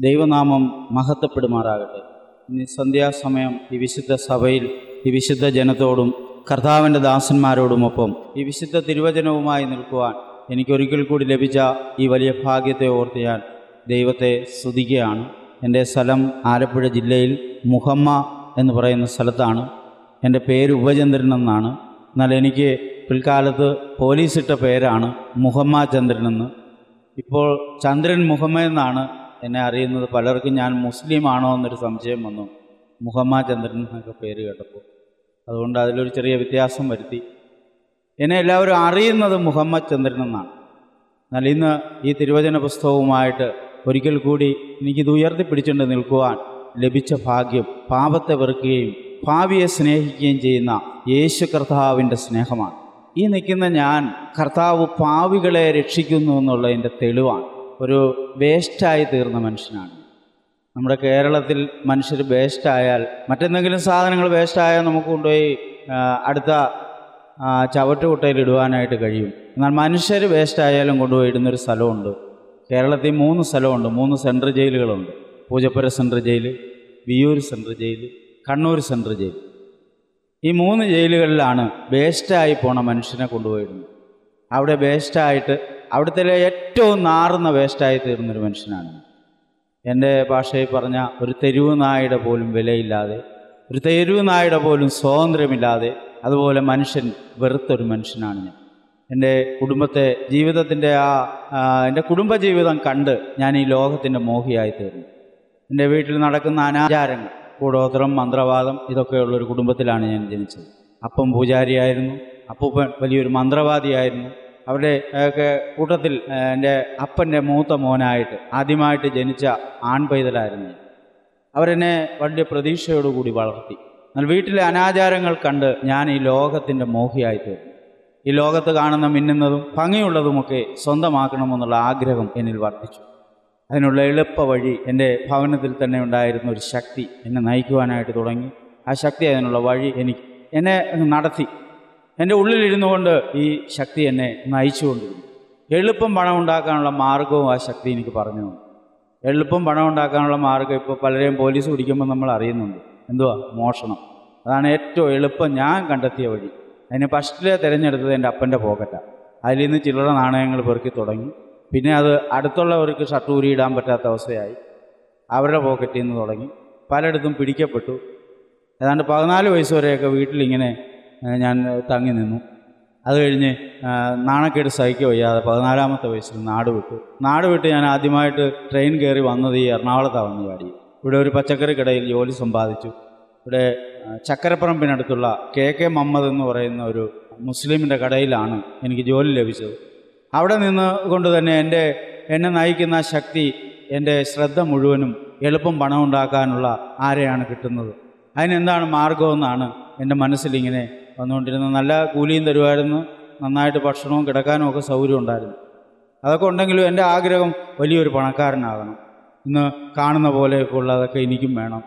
ദൈവനാമം മഹത്വപ്പെടുമാറാകട്ടെ. ഇനി സന്ധ്യാസമയം ഈ വിശുദ്ധ സഭയിൽ ഈ വിശുദ്ധ ജനത്തോടും കർത്താവിന്റെ ദാസന്മാരോടുമൊപ്പം ഈ വിശുദ്ധ തിരുവചനവുമായി നിൽക്കുവാൻ എനിക്കൊരിക്കൽ കൂടി ലഭിച്ച ഈ വലിയ ഭാഗ്യത്തെ ഓർത്ത് ഞാൻ ദൈവത്തെ സ്തുതിക്കുകയാണ്. എന്റെ സ്ഥലം ആലപ്പുഴ ജില്ലയിൽ മുഹമ്മ എന്ന് പറയുന്ന സ്ഥലത്താണ്. എന്റെ പേര് ഉപചന്ദ്രൻ എന്നാണ്. എന്നാൽ എനിക്ക് പിൽക്കാലത്ത് പോലീസ് ഇട്ട പേരാണ് മുഹമ്മ ചന്ദ്രൻ എന്ന്. ഇപ്പോൾ ചന്ദ്രൻ മുഹമ്മ എന്നാണ് എന്നെ അറിയുന്നത് പലർക്കും ഞാൻ മുസ്ലിം ആണോ എന്നൊരു സംശയം വന്നു. മുഹമ്മദ് ചന്ദ്രൻ എന്നൊക്കെ പേര് കേട്ടപ്പോൾ. അതുകൊണ്ട് അതിലൊരു ചെറിയ വ്യത്യാസം വരുത്തി. എന്നെ എല്ലാവരും അറിയുന്നത് മുഹമ്മദ് ചന്ദ്രൻ എന്നാണ്. എന്നാൽ ഇന്ന് ഈ തിരുവചന പുസ്തകവുമായിട്ട് ഒരിക്കൽ കൂടി എനിക്കിത് ഉയർത്തിപ്പിടിച്ചുകൊണ്ട് നിൽക്കുവാൻ ലഭിച്ച ഭാഗ്യം പാപത്തെ വെറുക്കുകയും ഭാവിയെ സ്നേഹിക്കുകയും ചെയ്യുന്ന യേശു കർത്താവിന്റെ സ്നേഹമാണ്. ഈ നിൽക്കുന്ന ഞാൻ കർത്താവ് പാവികളെ രക്ഷിക്കുന്നു എന്നുള്ളതിന്റെ തെളിവാണ്. ഒരു വേസ്റ്റായി തീർന്ന മനുഷ്യനാണ്. നമ്മുടെ കേരളത്തിൽ മനുഷ്യർ വേസ്റ്റായാൽ മറ്റെന്തെങ്കിലും സാധനങ്ങൾ വേസ്റ്റായാൽ നമുക്ക് കൊണ്ടുപോയി അടുത്ത ചവറ്റുകുട്ടയിൽ ഇടുവാനായിട്ട് കഴിയും. എന്നാൽ മനുഷ്യർ വേസ്റ്റായാലും കൊണ്ടുപോയി ഇടുന്നൊരു സ്ഥലമുണ്ട്. കേരളത്തിൽ മൂന്ന് സ്ഥലമുണ്ട്. മൂന്ന് central ജയിലുകളുണ്ട്. Poojappura central jail Viyyur central jail Kannur central jail. ഈ മൂന്ന് ജയിലുകളിലാണ് വേസ്റ്റായി പോണ മനുഷ്യനെ കൊണ്ടുപോയിടുന്നത് അവിടെ വേസ്റ്റായിട്ട് അവിടുത്തെ ഏറ്റവും നാറുന്ന വേസ്റ്റായി തീർന്നൊരു മനുഷ്യനാണ് എന്റെ ഭാഷയിൽ പറഞ്ഞ ഒരു തെരുവ് നായുടെ പോലും വിലയില്ലാതെ ഒരു തെരുവ് നായുടെ പോലും സ്വാതന്ത്ര്യമില്ലാതെ അതുപോലെ മനുഷ്യൻ വെറുത്തൊരു മനുഷ്യനാണ് ഞാൻ. എന്റെ കുടുംബത്തെ ജീവിതത്തിന്റെ ആ എന്റെ കുടുംബജീവിതം കണ്ട് ഞാൻ ഈ ലോകത്തിന്റെ മോഹിയായി തീർന്നു. എന്റെ വീട്ടിൽ നടക്കുന്ന അനാചാരങ്ങൾ കൂടോത്രം മന്ത്രവാദം ഇതൊക്കെയുള്ളൊരു കുടുംബത്തിലാണ് ഞാൻ ജനിച്ചത്. അപ്പം പൂജാരിയായിരുന്നു അപ്പൂപ്പൻ വലിയൊരു മന്ത്രവാദിയായിരുന്നു അവരുടെ ഒക്കെ കൂട്ടത്തിൽ എന്റെ അപ്പന്റെ മൂത്ത മോനായിട്ട് ആദ്യമായിട്ട് ജനിച്ച ആൺപൈതലായിരുന്നു. അവരെന്നെ വലിയ പ്രതീക്ഷയോടുകൂടി വളർത്തി. എന്നാൽ വീട്ടിലെ അനാചാരങ്ങൾ കണ്ട് ഞാൻ ഈ ലോകത്തിന്റെ മോഹിയായി തീർന്നു ഈ ലോകത്ത് കാണുന്ന മിന്നുന്നതും ഭംഗിയുള്ളതുമൊക്കെ സ്വന്തമാക്കണമെന്നുള്ള ആഗ്രഹം എന്നിൽ വർദ്ധിച്ചു. അതിനുള്ള എളുപ്പ വഴി എന്റെ ഭവനത്തിൽ തന്നെ ഉണ്ടായിരുന്ന ഒരു ശക്തി എന്നെ നയിക്കുവാനായിട്ട് തുടങ്ങി. ആ ശക്തി അതിനുള്ള വഴി എനിക്ക് എന്നെ നടത്തി. എന്റെ ഉള്ളിലിരുന്നു കൊണ്ട് ഈ ശക്തി എന്നെ നയിച്ചുകൊണ്ടിരുന്നു. എളുപ്പം പണം ഉണ്ടാക്കാനുള്ള മാർഗവും ആ ശക്തി എനിക്ക് പറഞ്ഞു എളുപ്പം പണം ഉണ്ടാക്കാനുള്ള മാർഗം ഇപ്പോൾ പലരെയും പോലീസ് പിടിക്കുമ്പോൾ നമ്മൾ അറിയുന്നുണ്ട്. എന്തുവാ? മോഷണം. അതാണ് ഏറ്റവും എളുപ്പം ഞാൻ കണ്ടെത്തിയ വഴി. അതിന് ഫസ്റ്റിലെ തിരഞ്ഞെടുത്തത് എന്റെ അപ്പന്റെ പോക്കറ്റാണ് അതിൽ നിന്ന് ചില്ലറ നാണയങ്ങൾ പെറുക്കി തുടങ്ങി. പിന്നെ അത് അടുത്തുള്ളവർക്ക് ഷട്ടൂരി ഇടാൻ പറ്റാത്ത അവസ്ഥയായി. അവരുടെ പോക്കറ്റിൽ നിന്ന് തുടങ്ങി. പലയിടത്തും പിടിക്കപ്പെട്ടു. ഏതാണ്ട് പതിനാല് വയസ്സ് വരെയൊക്കെ വീട്ടിലിങ്ങനെ ഞാൻ തങ്ങി നിന്നു. അത് കഴിഞ്ഞ് നാണക്കേട് സഹിക്കുക വയ്യാതെ പതിനാലാമത്തെ വയസ്സിൽ നാട് വിട്ടു. നാട് വിട്ട് ഞാൻ ആദ്യമായിട്ട് ട്രെയിൻ കയറി വന്നത് ഈ എറണാകുളത്താണ് ചാടി ഇവിടെ ഒരു പച്ചക്കറി കടയിൽ ജോലി സമ്പാദിച്ചു. ഇവിടെ ചക്കരപ്പറമ്പിനടുത്തുള്ള കെ കെ മുഹമ്മദ് എന്ന് പറയുന്ന ഒരു മുസ്ലിമിന്റെ കടയിലാണ് എനിക്ക് ജോലി ലഭിച്ചത്. അവിടെ നിന്ന് കൊണ്ട് തന്നെ എന്റെ എന്നെ നയിക്കുന്ന ശക്തി എന്റെ ശ്രദ്ധ മുഴുവനും എളുപ്പം പണം ഉണ്ടാക്കാനുള്ള ആരെയാണ് കിട്ടുന്നത്? അതിനെന്താണ് മാർഗമെന്നാണ് എന്റെ മനസ്സിലിങ്ങനെ വന്നുകൊണ്ടിരുന്നത് നല്ല കൂലിയും തരുമായിരുന്നു. നന്നായിട്ട് ഭക്ഷണവും കിടക്കാനും ഒക്കെ സൗകര്യം ഉണ്ടായിരുന്നു. അതൊക്കെ ഉണ്ടെങ്കിലും എന്റെ ആഗ്രഹം വലിയൊരു പണക്കാരനാകണം. ഇന്ന് കാണുന്ന പോലെയൊക്കെ ഉള്ളതൊക്കെ എനിക്കും വേണം.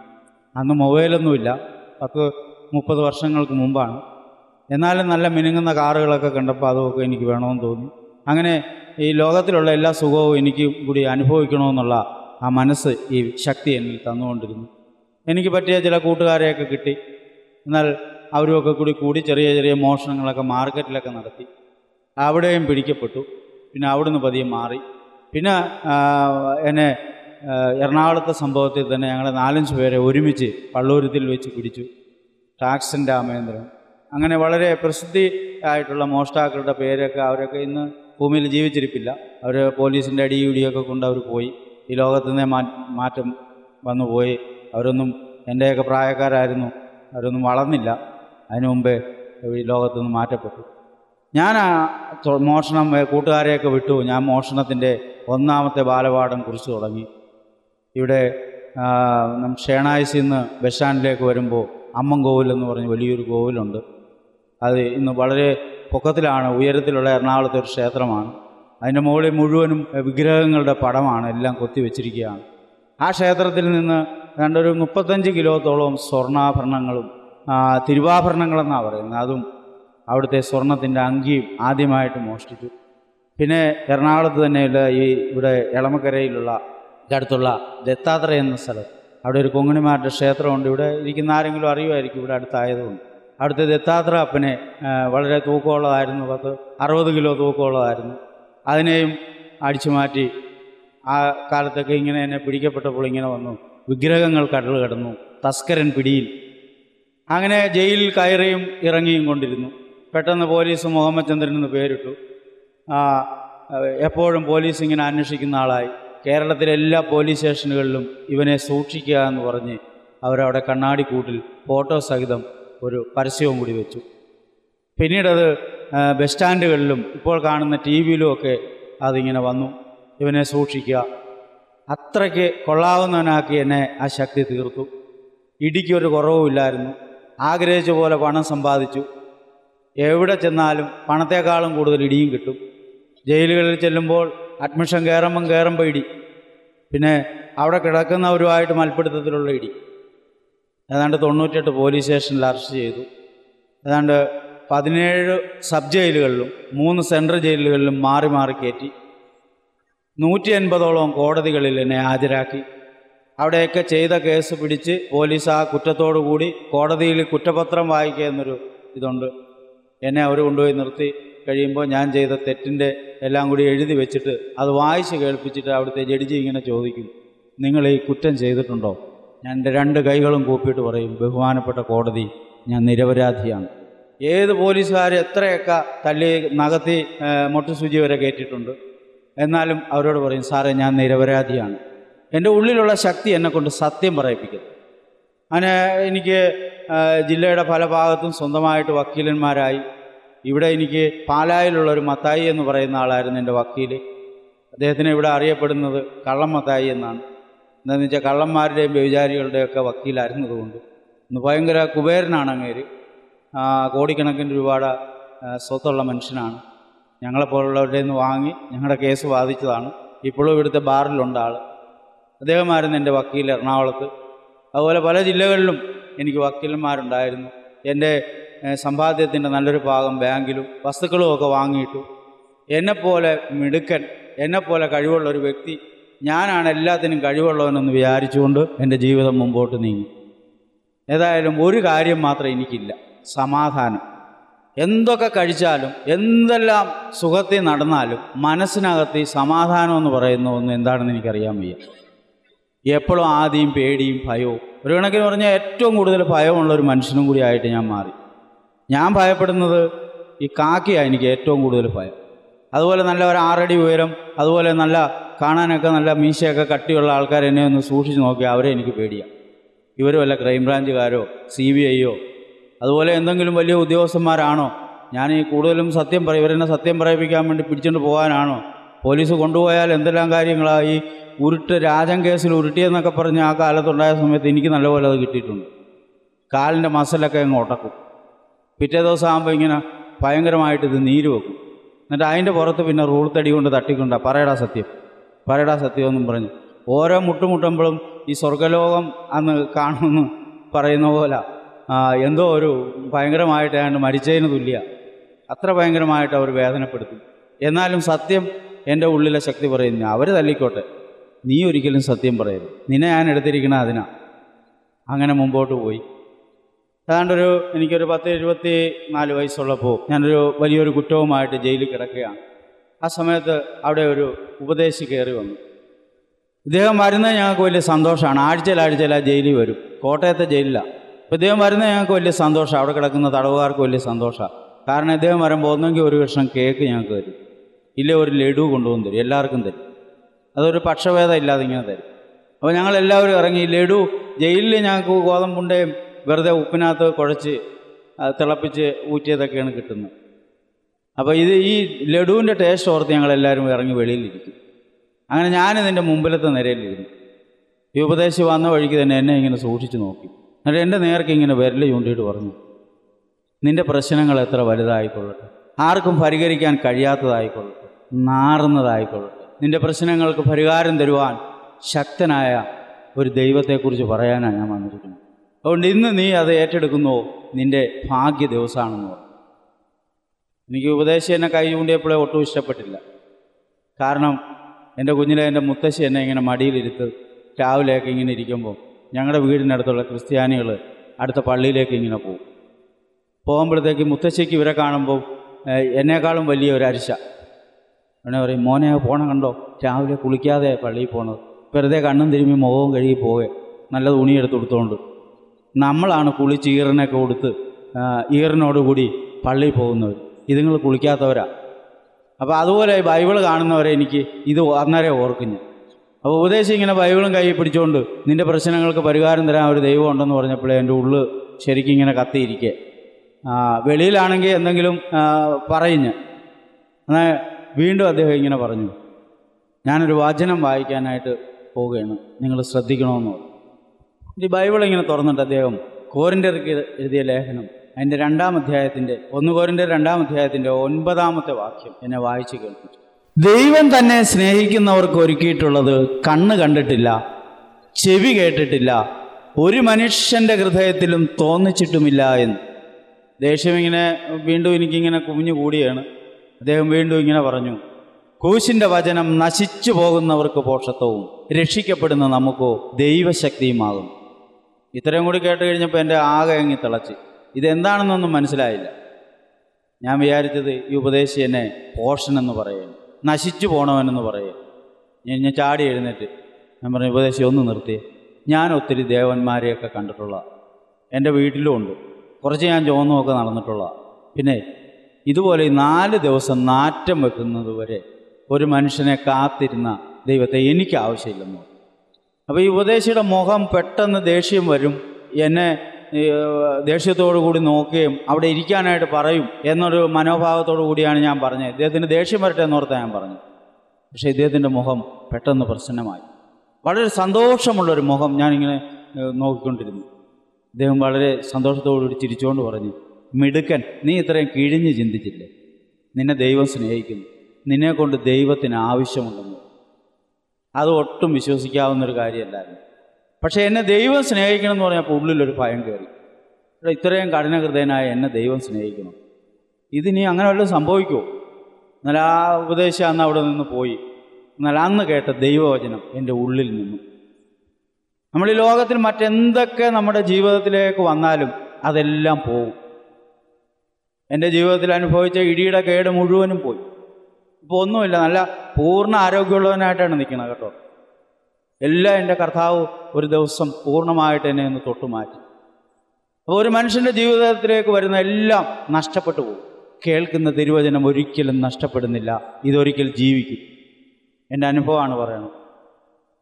അന്ന് മൊബൈലൊന്നുമില്ല. പത്ത് മുപ്പത് വർഷങ്ങൾക്ക് മുമ്പാണ്. എന്നാലും നല്ല മിനുങ്ങുന്ന കാറുകളൊക്കെ കണ്ടപ്പോൾ അതൊക്കെ എനിക്ക് വേണമെന്ന് തോന്നി. അങ്ങനെ ഈ ലോകത്തിലുള്ള എല്ലാ സുഖവും എനിക്ക് കൂടി അനുഭവിക്കണമെന്നുള്ള ആ മനസ്സ് ഈ ശക്തി എന്നിൽ തന്നുകൊണ്ടിരുന്നു. എനിക്ക് പറ്റിയ ചില കൂട്ടുകാരെയൊക്കെ കിട്ടി. എന്നാൽ അവരുമൊക്കെ കൂടി കൂടി ചെറിയ ചെറിയ മോഷണങ്ങളൊക്കെ മാർക്കറ്റിലൊക്കെ നടത്തി. അവിടെയും പിടിക്കപ്പെട്ടു. പിന്നെ അവിടുന്ന് പതിയെ മാറി. പിന്നെ എന്നെ എറണാകുളത്തെ സംഭവത്തിൽ തന്നെ ഞങ്ങൾ നാലഞ്ച് പേരെ ഒരുമിച്ച് പള്ളൂരത്തിൽ വെച്ച് പിടിച്ചു. ടാക്സൻ രാമേന്ദ്രൻ അങ്ങനെ വളരെ പ്രസിദ്ധി ആയിട്ടുള്ള മോഷ്ടാക്കളുടെ പേരൊക്കെ അവരൊക്കെ ഇന്ന് ഭൂമിയിൽ ജീവിച്ചിരിപ്പില്ല. അവർ പോലീസിന്റെ അടിയുടിയൊക്കെ കൊണ്ട് അവർ പോയി. ഈ ലോകത്ത് നിന്നേ മാറ്റം വന്നു പോയി അവരൊന്നും എന്റെയൊക്കെ പ്രായക്കാരായിരുന്നു. അവരൊന്നും വളർന്നില്ല. അതിനു മുമ്പേ ഈ ലോകത്തു നിന്ന് മാറ്റപ്പെട്ടു. ഞാൻ ആ മോഷണം കൂട്ടുകാരെയൊക്കെ വിട്ടു. ഞാൻ മോഷണത്തിന്റെ ഒന്നാമത്തെ ബാലപാഠം കുറിച്ച് തുടങ്ങി. ഇവിടെ ഷേണായിസിൽ നിന്ന് സ്റ്റാൻഡിലേക്ക് വരുമ്പോൾ അമ്മൻ കോവിൽ എന്ന് പറഞ്ഞ് വലിയൊരു കോവിലുണ്ട്. അത് ഇന്ന് വളരെ പൊക്കത്തിലാണ്. ഉയരത്തിലുള്ള എറണാകുളത്തെ ഒരു ക്ഷേത്രമാണ്. അതിന്റെ മുകളിൽ മുഴുവനും വിഗ്രഹങ്ങളുടെ പടമാണ് എല്ലാം കൊത്തി വെച്ചിരിക്കുകയാണ്. ആ ക്ഷേത്രത്തിൽ നിന്ന് രണ്ടൊരു മുപ്പത്തഞ്ച് കിലോത്തോളം സ്വർണാഭരണങ്ങളും തിരുവാഭരണങ്ങളെന്നാണ് പറയുന്നത്. അതും അവിടുത്തെ സ്വർണത്തിന്റെ അങ്കിയും ആദ്യമായിട്ട് മോഷ്ടിച്ചു. പിന്നെ എറണാകുളത്ത് തന്നെയുള്ള ഈ ഇവിടെ എളമക്കരയിലുള്ള അടുത്തുള്ള ദത്താത്ര എന്ന സ്ഥലം. അവിടെ ഒരു കൊങ്ങണിമാരുടെ ക്ഷേത്രമുണ്ട്. ഇവിടെ ഇരിക്കുന്ന ആരെങ്കിലും അറിയുമായിരിക്കും ഇവിടെ അടുത്തായതുകൊണ്ട്. അവിടുത്തെ ദത്താത്ര അപ്പനെ വളരെ തൂക്കമുള്ളതായിരുന്നു. പത്ത് അറുപത് കിലോ തൂക്കമുള്ളതായിരുന്നു. അതിനെയും അടിച്ചു മാറ്റി ആ കാലത്തൊക്കെ ഇങ്ങനെ എന്നെ പിടിക്കപ്പെട്ടപ്പോൾ ഇങ്ങനെ വന്നു. വിഗ്രഹങ്ങൾ കടൽ കടന്നു. തസ്കരൻ പിടിയിൽ അങ്ങനെ ജയിലിൽ കയറിയും ഇറങ്ങിയും കൊണ്ടിരുന്നു. പെട്ടെന്ന് പോലീസ് മുഹമ്മദ് ചന്ദ്രൻ എന്ന് പേരിട്ടു. എപ്പോഴും പോലീസ് ഇങ്ങനെ അന്വേഷിക്കുന്ന ആളായി. കേരളത്തിലെ എല്ലാ പോലീസ് സ്റ്റേഷനുകളിലും ഇവനെ സൂക്ഷിക്കുക എന്ന് പറഞ്ഞ് അവരവിടെ കണ്ണാടിക്കൂട്ടിൽ ഫോട്ടോ സഹിതം ഒരു പരസ്യവും കൂടി വെച്ചു. പിന്നീടത് ബസ് സ്റ്റാൻഡുകളിലും ഇപ്പോൾ കാണുന്ന ടി വിയിലും ഒക്കെ അതിങ്ങനെ വന്നു. ഇവനെ സൂക്ഷിക്കുക. അത്രയ്ക്ക് കൊള്ളാവുന്നവനാക്കി എന്നെ ആ ശക്തി തീർത്തു. ഇടിക്കൊരു കുറവുമില്ലായിരുന്നു. ആഗ്രഹിച്ച പോലെ പണം സമ്പാദിച്ചു. എവിടെ ചെന്നാലും പണത്തെക്കാളും കൂടുതൽ ഇടിയും കിട്ടും. ജയിലുകളിൽ ചെല്ലുമ്പോൾ അഡ്മിഷൻ കയറുമ്പം കയറുമ്പോൾ ഇടി. പിന്നെ അവിടെ കിടക്കുന്നവരുമായിട്ട് മൽപ്പിടുത്തത്തിലുള്ള ഇടി. ഏതാണ്ട് തൊണ്ണൂറ്റെട്ട് പോലീസ് സ്റ്റേഷനിൽ അറസ്റ്റ് ചെയ്തു. ഏതാണ്ട് പതിനേഴ് സബ് ജയിലുകളിലും മൂന്ന് സെൻട്രൽ ജയിലുകളിലും മാറി മാറി കയറ്റി. നൂറ്റി എൺപതോളം കോടതികളിൽ എന്നെ ഹാജരാക്കി. അവിടെയൊക്കെ ചെയ്ത കേസ് പിടിച്ച് പോലീസ് ആ കുറ്റത്തോടു കൂടി കോടതിയിൽ കുറ്റപത്രം വായിക്കുക എന്നൊരു ഇതുണ്ട്. എന്നെ അവർ കൊണ്ടുപോയി നിർത്തി. കഴിയുമ്പോൾ ഞാൻ ചെയ്ത തെറ്റിന്റെ എല്ലാം കൂടി എഴുതി വെച്ചിട്ട് അത് വായിച്ച് കേൾപ്പിച്ചിട്ട് അവിടുത്തെ ജഡ്ജി ഇങ്ങനെ ചോദിക്കും നിങ്ങൾ ഈ കുറ്റം ചെയ്തിട്ടുണ്ടോ? ഞാൻ എന്റെ രണ്ട് കൈകളും കൂപ്പിയിട്ട് പറയും ബഹുമാനപ്പെട്ട കോടതി ഞാൻ നിരപരാധിയാണ്. ഏത് പോലീസുകാർ എത്രയൊക്കെ തല്ലി നകത്തി മൊട്ടുസൂചി വരെ കയറ്റിയിട്ടുണ്ട്. എന്നാലും അവരോട് പറയും സാറേ ഞാൻ നിരപരാധിയാണ്. എന്റെ ഉള്ളിലുള്ള ശക്തി എന്നെ കൊണ്ട് സത്യം പറയിപ്പിക്കുന്നു. അങ്ങനെ എനിക്ക് ജില്ലയുടെ പല ഭാഗത്തും സ്വന്തമായിട്ട് വക്കീലന്മാരായി. ഇവിടെ എനിക്ക് പാലായിലുള്ള ഒരു മത്തായി എന്ന് പറയുന്ന ആളായിരുന്നു എന്റെ വക്കീൽ അദ്ദേഹത്തിന് ഇവിടെ അറിയപ്പെടുന്നത് കള്ളം മത്തായി എന്നാണ്. എന്താണെന്ന് വെച്ചാൽ കള്ളന്മാരുടെയും വ്യഭിചാരികളുടെയൊക്കെ വക്കീലായിരുന്നതുകൊണ്ട് ഇന്ന് ഭയങ്കര കുബേരനാണ് അങ്ങേര് കോടിക്കണക്കിന് ആ, സ്വത്തുള്ള മനുഷ്യനാണ്. ഞങ്ങളെപ്പോലുള്ളവരുടെ നിന്ന് വാങ്ങി ഞങ്ങളുടെ കേസ് ബാധിച്ചതാണ് ഇപ്പോഴും ഇവിടുത്തെ ബാറിലുണ്ട് ആൾ അദ്ദേഹമായിരുന്നു എന്റെ വക്കീൽ എറണാകുളത്ത്. അതുപോലെ പല ജില്ലകളിലും എനിക്ക് വക്കീലന്മാരുണ്ടായിരുന്നു. എന്റെ സമ്പാദ്യത്തിന്റെ നല്ലൊരു ഭാഗം ബാങ്കിലും വസ്തുക്കളും ഒക്കെ വാങ്ങിയിട്ടു. എന്നെപ്പോലെ മിടുക്കൻ എന്നെപ്പോലെ കഴിവുള്ള ഒരു വ്യക്തി ഞാനാണ് എല്ലാത്തിനും കഴിവുള്ളവനെന്ന് വിചാരിച്ചുകൊണ്ട് എന്റെ ജീവിതം മുമ്പോട്ട് നീങ്ങി. ഏതായാലും ഒരു കാര്യം മാത്രം എനിക്കില്ല സമാധാനം. എന്തൊക്കെ കഴിച്ചാലും എന്തെല്ലാം സുഖത്തിൽ നടന്നാലും മനസ്സിനകത്ത് ഈ സമാധാനം എന്ന് പറയുന്ന ഒന്ന് എന്താണെന്ന് എനിക്കറിയാൻ വയ്യ. എപ്പോഴും ആദ്യം പേടിയും ഭയവും. ഒരു കണക്കിന് പറഞ്ഞാൽ ഏറ്റവും കൂടുതൽ ഭയമുള്ള ഒരു മനുഷ്യനും കൂടി ആയിട്ട് ഞാൻ മാറി. ഞാൻ ഭയപ്പെടുന്നത് ഈ കാക്കയാണ് എനിക്ക് ഏറ്റവും കൂടുതൽ ഭയം. അതുപോലെ നല്ല ഒരു ആറടി ഉയരം അതുപോലെ നല്ല കാണാനൊക്കെ നല്ല മീശയൊക്കെ കട്ടിയുള്ള ആൾക്കാർ എന്നെ ഒന്ന് സൂക്ഷിച്ച് നോക്കിയാൽ അവരെ എനിക്ക് പേടിയാണ് ഇവർ വല്ല ക്രൈംബ്രാഞ്ചുകാരോ സി ബി ഐയോ അതുപോലെ എന്തെങ്കിലും വലിയ ഉദ്യോഗസ്ഥന്മാരാണോ? ഞാൻ ഈ കൂടുതലും സത്യം പറയും ഇവരെന്നെ സത്യം പറയിപ്പിക്കാൻ വേണ്ടി പിടിച്ചുകൊണ്ട് പോകാനാണോ? പോലീസ് കൊണ്ടുപോയാൽ എന്തെല്ലാം കാര്യങ്ങളായി ഉരുട്ട് രാജൻ കേസിൽ ഉരുട്ടിയെന്നൊക്കെ പറഞ്ഞ് ആ കാലത്തുണ്ടായ സമയത്ത് എനിക്ക് നല്ലപോലെ അത് കിട്ടിയിട്ടുണ്ട്. കാലിന്റെ മസിലൊക്കെ അങ്ങ് ഉടക്കും പിറ്റേ ദിവസം ആകുമ്പോൾ ഇങ്ങനെ ഭയങ്കരമായിട്ട് ഇത് നീര് വെക്കും. എന്നിട്ട് അതിന്റെ പുറത്ത് പിന്നെ റൂൾ തടി കൊണ്ട് തട്ടിക്കൊണ്ട. പറയടാ സത്യം. പറയടാ സത്യം എന്നും പറഞ്ഞ്. ഓരോ മുട്ടുമുട്ടുമ്പോഴും ഈ സ്വർഗലോകം അന്ന് കാണുമെന്ന് പറയുന്ന പോലെ. എന്തോ ഒരു ഭയങ്കരമായിട്ട് അയാണ്ട് മരിച്ചതിന് തുല്യ. അത്ര ഭയങ്കരമായിട്ട് അവർ വേദനപ്പെടുത്തും. എന്നാലും സത്യം എന്റെ ഉള്ളിലെ ശക്തി പറയുന്നു അവർ തല്ലിക്കോട്ടെ നീ ഒരിക്കലും സത്യം പറയരുത്. നിന്നെ ഞാൻ എടുത്തിരിക്കണ അതിനാ. അങ്ങനെ മുമ്പോട്ട് പോയി. ഏതാണ്ടൊരു എനിക്കൊരു പത്ത് എഴുപത്തി നാല് വയസ്സുള്ളപ്പോൾ ഞാനൊരു വലിയൊരു കുറ്റവുമായിട്ട് ജയിലിൽ കിടക്കുകയാണ്. ആ സമയത്ത് അവിടെ ഒരു ഉപദേശി കയറി വന്നു. ഇദ്ദേഹം വരുന്നത് ഞങ്ങൾക്ക് വലിയ സന്തോഷമാണ്. ആഴ്ചയിൽ ആഴ്ചയിൽ ആ ജയിലിൽ വരും. കോട്ടയത്തെ ജയിലിലാണ് അപ്പോൾ ഇദ്ദേഹം വരുന്നത് ഞങ്ങൾക്ക് വലിയ സന്തോഷമാണ്. അവിടെ കിടക്കുന്ന തടവുകാർക്ക് വലിയ സന്തോഷമാണ്. കാരണം ഇദ്ദേഹം വരുമ്പോൾ ഒന്നെങ്കിൽ ഒരു വർഷം കേക്ക് ഞങ്ങൾക്ക് തരും. ഇല്ല ഒരു ലഡു കൊണ്ടുവന്ന് തരും എല്ലാവർക്കും തരും. അതൊരു പക്ഷഭേദം ഇല്ലാതെ ഇങ്ങനെ തരും. അപ്പോൾ ഞങ്ങൾ എല്ലാവരും ഇറങ്ങി ലഡു ജയിലിൽ ഞങ്ങൾക്ക് ഗോതമ്പുണ്ടയും വെറുതെ ഉപ്പിനകത്ത് കുഴച്ച് തിളപ്പിച്ച് ഊറ്റിയതൊക്കെയാണ് കിട്ടുന്നത്. അപ്പോൾ ഇത് ഈ ലഡുവിന്റെ ടേസ്റ്റ് ഓർത്ത് ഞങ്ങളെല്ലാവരും ഇറങ്ങി വെളിയിലിരിക്കും. അങ്ങനെ ഞാനിതിന്റെ മുമ്പിലത്തെ നിരയിലിരുന്നു. ഈ ഉപദേശി വന്ന വഴിക്ക് തന്നെ എന്നെ ഇങ്ങനെ സൂക്ഷിച്ചു നോക്കി. എന്നിട്ട് എന്റെ നേർക്ക് ഇങ്ങനെ വിരൽ ചൂണ്ടിയിട്ട് പറഞ്ഞു നിന്റെ പ്രശ്നങ്ങൾ എത്ര വലുതായിക്കൊള്ളട്ടെ. ആർക്കും പരിഹരിക്കാൻ കഴിയാത്തതായിക്കൊള്ളട്ടെ. നാറുന്നതായിക്കൊള്ളട്ടെ നിന്റെ പ്രശ്നങ്ങൾക്ക് പരിഹാരം തരുവാൻ ശക്തനായ ഒരു ദൈവത്തെക്കുറിച്ച് പറയാനാണ് ഞാൻ വന്നിരിക്കുന്നത്. അതുകൊണ്ട് ഇന്ന് നീ അത് ഏറ്റെടുക്കുന്നു? നിന്റെ ഭാഗ്യ ദിവസമാണെന്ന് പറഞ്ഞു. എനിക്ക് ഉപദേശി എന്നെ കൈ ചൂണ്ടിയപ്പോഴേ ഒട്ടും ഇഷ്ടപ്പെട്ടില്ല. കാരണം എന്റെ കുഞ്ഞിലെ എന്റെ മുത്തശ്ശി എന്നെ ഇങ്ങനെ മടിയിലിരുത്ത് രാവിലെയൊക്കെ ഇങ്ങനെ ഇരിക്കുമ്പോൾ ഞങ്ങളുടെ വീടിനടുത്തുള്ള ക്രിസ്ത്യാനികൾ അടുത്ത പള്ളിയിലേക്ക് ഇങ്ങനെ പോകും. പോകുമ്പോഴത്തേക്ക് മുത്തശ്ശിക്ക് ഇവരെ കാണുമ്പോൾ എന്നേക്കാളും വലിയ ഒരു അരിശ. ഉടനെ പറയും മോനെ പോണം കണ്ടോ? രാവിലെ കുളിക്കാതെ പള്ളിയിൽ പോണത്. വെറുതെ കണ്ണും തിരുമ്മി മുഖവും കഴുകി പോകെ നല്ല തുണിയെടുത്ത് കൊടുത്തോണ്ട്. നമ്മളാണ് കുളിച്ച് ഈറിനൊക്കെ കൊടുത്ത് ഈറിനോടുകൂടി പള്ളിയിൽ പോകുന്നവർ ഇതുങ്ങൾ കുളിക്കാത്തവരാ. അപ്പോൾ അതുപോലെ ബൈബിൾ കാണുന്നവരെ എനിക്ക് ഇത് അന്നേരം ഓർക്കുന്നു. അപ്പോൾ ഉപദേശം ഇങ്ങനെ ബൈബിളും കൈ പിടിച്ചുകൊണ്ട് നിന്റെ പ്രശ്നങ്ങൾക്ക് പരിഹാരം തരാൻ ഒരു ദൈവം ഉണ്ടെന്ന് പറഞ്ഞപ്പോഴേ എന്റെ ഉള്ളു ശരിക്കും ഇങ്ങനെ കത്തിയിരിക്കെ. വെളിയിലാണെങ്കിൽ എന്തെങ്കിലും ആ, പറയും എന്നാൽ വീണ്ടും അദ്ദേഹം ഇങ്ങനെ പറഞ്ഞു ഞാനൊരു വാചനം വായിക്കാനായിട്ട് പോവുകയാണ്. നിങ്ങൾ ശ്രദ്ധിക്കണമെന്ന് പറഞ്ഞു. ബൈബിൾ ഇങ്ങനെ തുറന്നിട്ട് അദ്ദേഹം കോരിന്റെർക്ക് എഴുതിയ ലേഖനം അതിന്റെ രണ്ടാം അധ്യായത്തിന്റെ ഒന്ന് കോരിന്റെ രണ്ടാം അധ്യായത്തിന്റെ ഒൻപതാമത്തെ വാക്യം എന്നെ വായിച്ചു കേൾപ്പിച്ചു. ദൈവം തന്നെ സ്നേഹിക്കുന്നവർക്ക് ഒരുക്കിയിട്ടുള്ളത് കണ്ണ് കണ്ടിട്ടില്ല ചെവി കേട്ടിട്ടില്ല ഒരു മനുഷ്യന്റെ ഹൃദയത്തിലും തോന്നിച്ചിട്ടുമില്ല എന്ന്. ദേഷ്യം ഇങ്ങനെ വീണ്ടും എനിക്കിങ്ങനെ കുഞ്ഞു കൂടിയാണ്. അദ്ദേഹം വീണ്ടും ഇങ്ങനെ പറഞ്ഞു കൂശിന്റെ വചനം നശിച്ചു പോകുന്നവർക്ക് പോഷത്വവും രക്ഷിക്കപ്പെടുന്ന നമുക്കോ ദൈവശക്തിയുമാകും. ഇത്രയും കൂടി കേട്ട് കഴിഞ്ഞപ്പോൾ എന്റെ ആകെ അങ്ങി തിളച്ച്. ഇതെന്താണെന്നൊന്നും മനസ്സിലായില്ല. ഞാൻ വിചാരിച്ചത് ഈ ഉപദേശി എന്നെ പോഷൻ എന്ന് പറയുന്നു നശിച്ചു പോണവനെന്ന് പറയുക ഞാൻ ഞാൻ ചാടി എഴുന്നേറ്റ്. ഞാൻ പറഞ്ഞു ഉപദേശി ഒന്ന് നിർത്തി ഞാൻ ഒത്തിരി ദേവന്മാരെയൊക്കെ കണ്ടിട്ടുള്ള എന്റെ വീട്ടിലും ഉണ്ട്. കുറച്ച് ഞാൻ ചോന്നുമൊക്കെ നടന്നിട്ടുള്ള. പിന്നെ ഇതുപോലെ നാല് ദിവസം നാറ്റം വെക്കുന്നത് വരെ ഒരു മനുഷ്യനെ കാത്തിരുന്ന ദൈവത്തെ എനിക്ക് ആവശ്യമില്ലെന്ന്. അപ്പോൾ ഈ ഉപദേശിയുടെ മുഖം പെട്ടെന്ന് ദേഷ്യം വരും. എന്നെ ദേഷ്യത്തോടു കൂടി നോക്കുകയും അവിടെ ഇരിക്കാനായിട്ട് പറയും എന്നൊരു മനോഭാവത്തോടു കൂടിയാണ് ഞാൻ പറഞ്ഞത്. ഇദ്ദേഹത്തിന് ദേഷ്യം വരട്ടെ എന്നോർത്താണ് ഞാൻ പറഞ്ഞു. പക്ഷേ ഇദ്ദേഹത്തിന്റെ മുഖം പെട്ടെന്ന് പ്രശ്നമായി വളരെ സന്തോഷമുള്ളൊരു മുഖം ഞാനിങ്ങനെ നോക്കിക്കൊണ്ടിരുന്നു. ഇദ്ദേഹം വളരെ സന്തോഷത്തോടുകൂടി ചിരിച്ചുകൊണ്ട് പറഞ്ഞു. മിടുക്കൻ. നീ ഇത്രയും കിഴിഞ്ഞ് ചിന്തിച്ചില്ലേ? നിന്നെ ദൈവം സ്നേഹിക്കുന്നു. നിന്നെ കൊണ്ട് ദൈവത്തിന് ആവശ്യമുണ്ടെന്ന്. അത് ഒട്ടും വിശ്വസിക്കാവുന്നൊരു കാര്യമല്ലായിരുന്നു. പക്ഷേ എന്നെ ദൈവം സ്നേഹിക്കണം എന്ന് പറഞ്ഞപ്പോൾ ഉള്ളിലൊരു ഭയം കയറി. ഇവിടെ ഇത്രയും കഠിനഹൃദയനായ എന്നെ ദൈവം സ്നേഹിക്കണം. ഇതിനി അങ്ങനെ വല്ലതും സംഭവിക്കുമോ എന്നാൽ ആ ഉപദേശം അന്ന് അവിടെ നിന്ന് പോയി. എന്നാൽ അന്ന് കേട്ട ദൈവവചനം എന്റെ ഉള്ളിൽ നിന്നു. നമ്മൾ ഈ ലോകത്തിൽ മറ്റെന്തൊക്കെ നമ്മുടെ ജീവിതത്തിലേക്ക് വന്നാലും അതെല്ലാം പോകും എന്റെ ജീവിതത്തിൽ അനുഭവിച്ച ഇടിയുടെ കേട് മുഴുവനും പോയി. ഇപ്പോൾ ഒന്നുമില്ല നല്ല പൂർണ ആരോഗ്യമുള്ളവനായിട്ടാണ് നിൽക്കുന്നത് കേട്ടോ. എല്ലാം എന്റെ കർത്താവ് ഒരു ദിവസം പൂർണമായിട്ട് എന്നെ ഒന്ന് തൊട്ടുമാറ്റി അപ്പോൾ ഒരു മനുഷ്യന്റെ ജീവിതത്തിലേക്ക് വരുന്ന എല്ലാം നഷ്ടപ്പെട്ടു പോകും. കേൾക്കുന്ന തിരുവചനം ഒരിക്കലും നഷ്ടപ്പെടുന്നില്ല ഇതൊരിക്കൽ ജീവിക്കും. എന്റെ അനുഭവമാണ് പറയുന്നത്.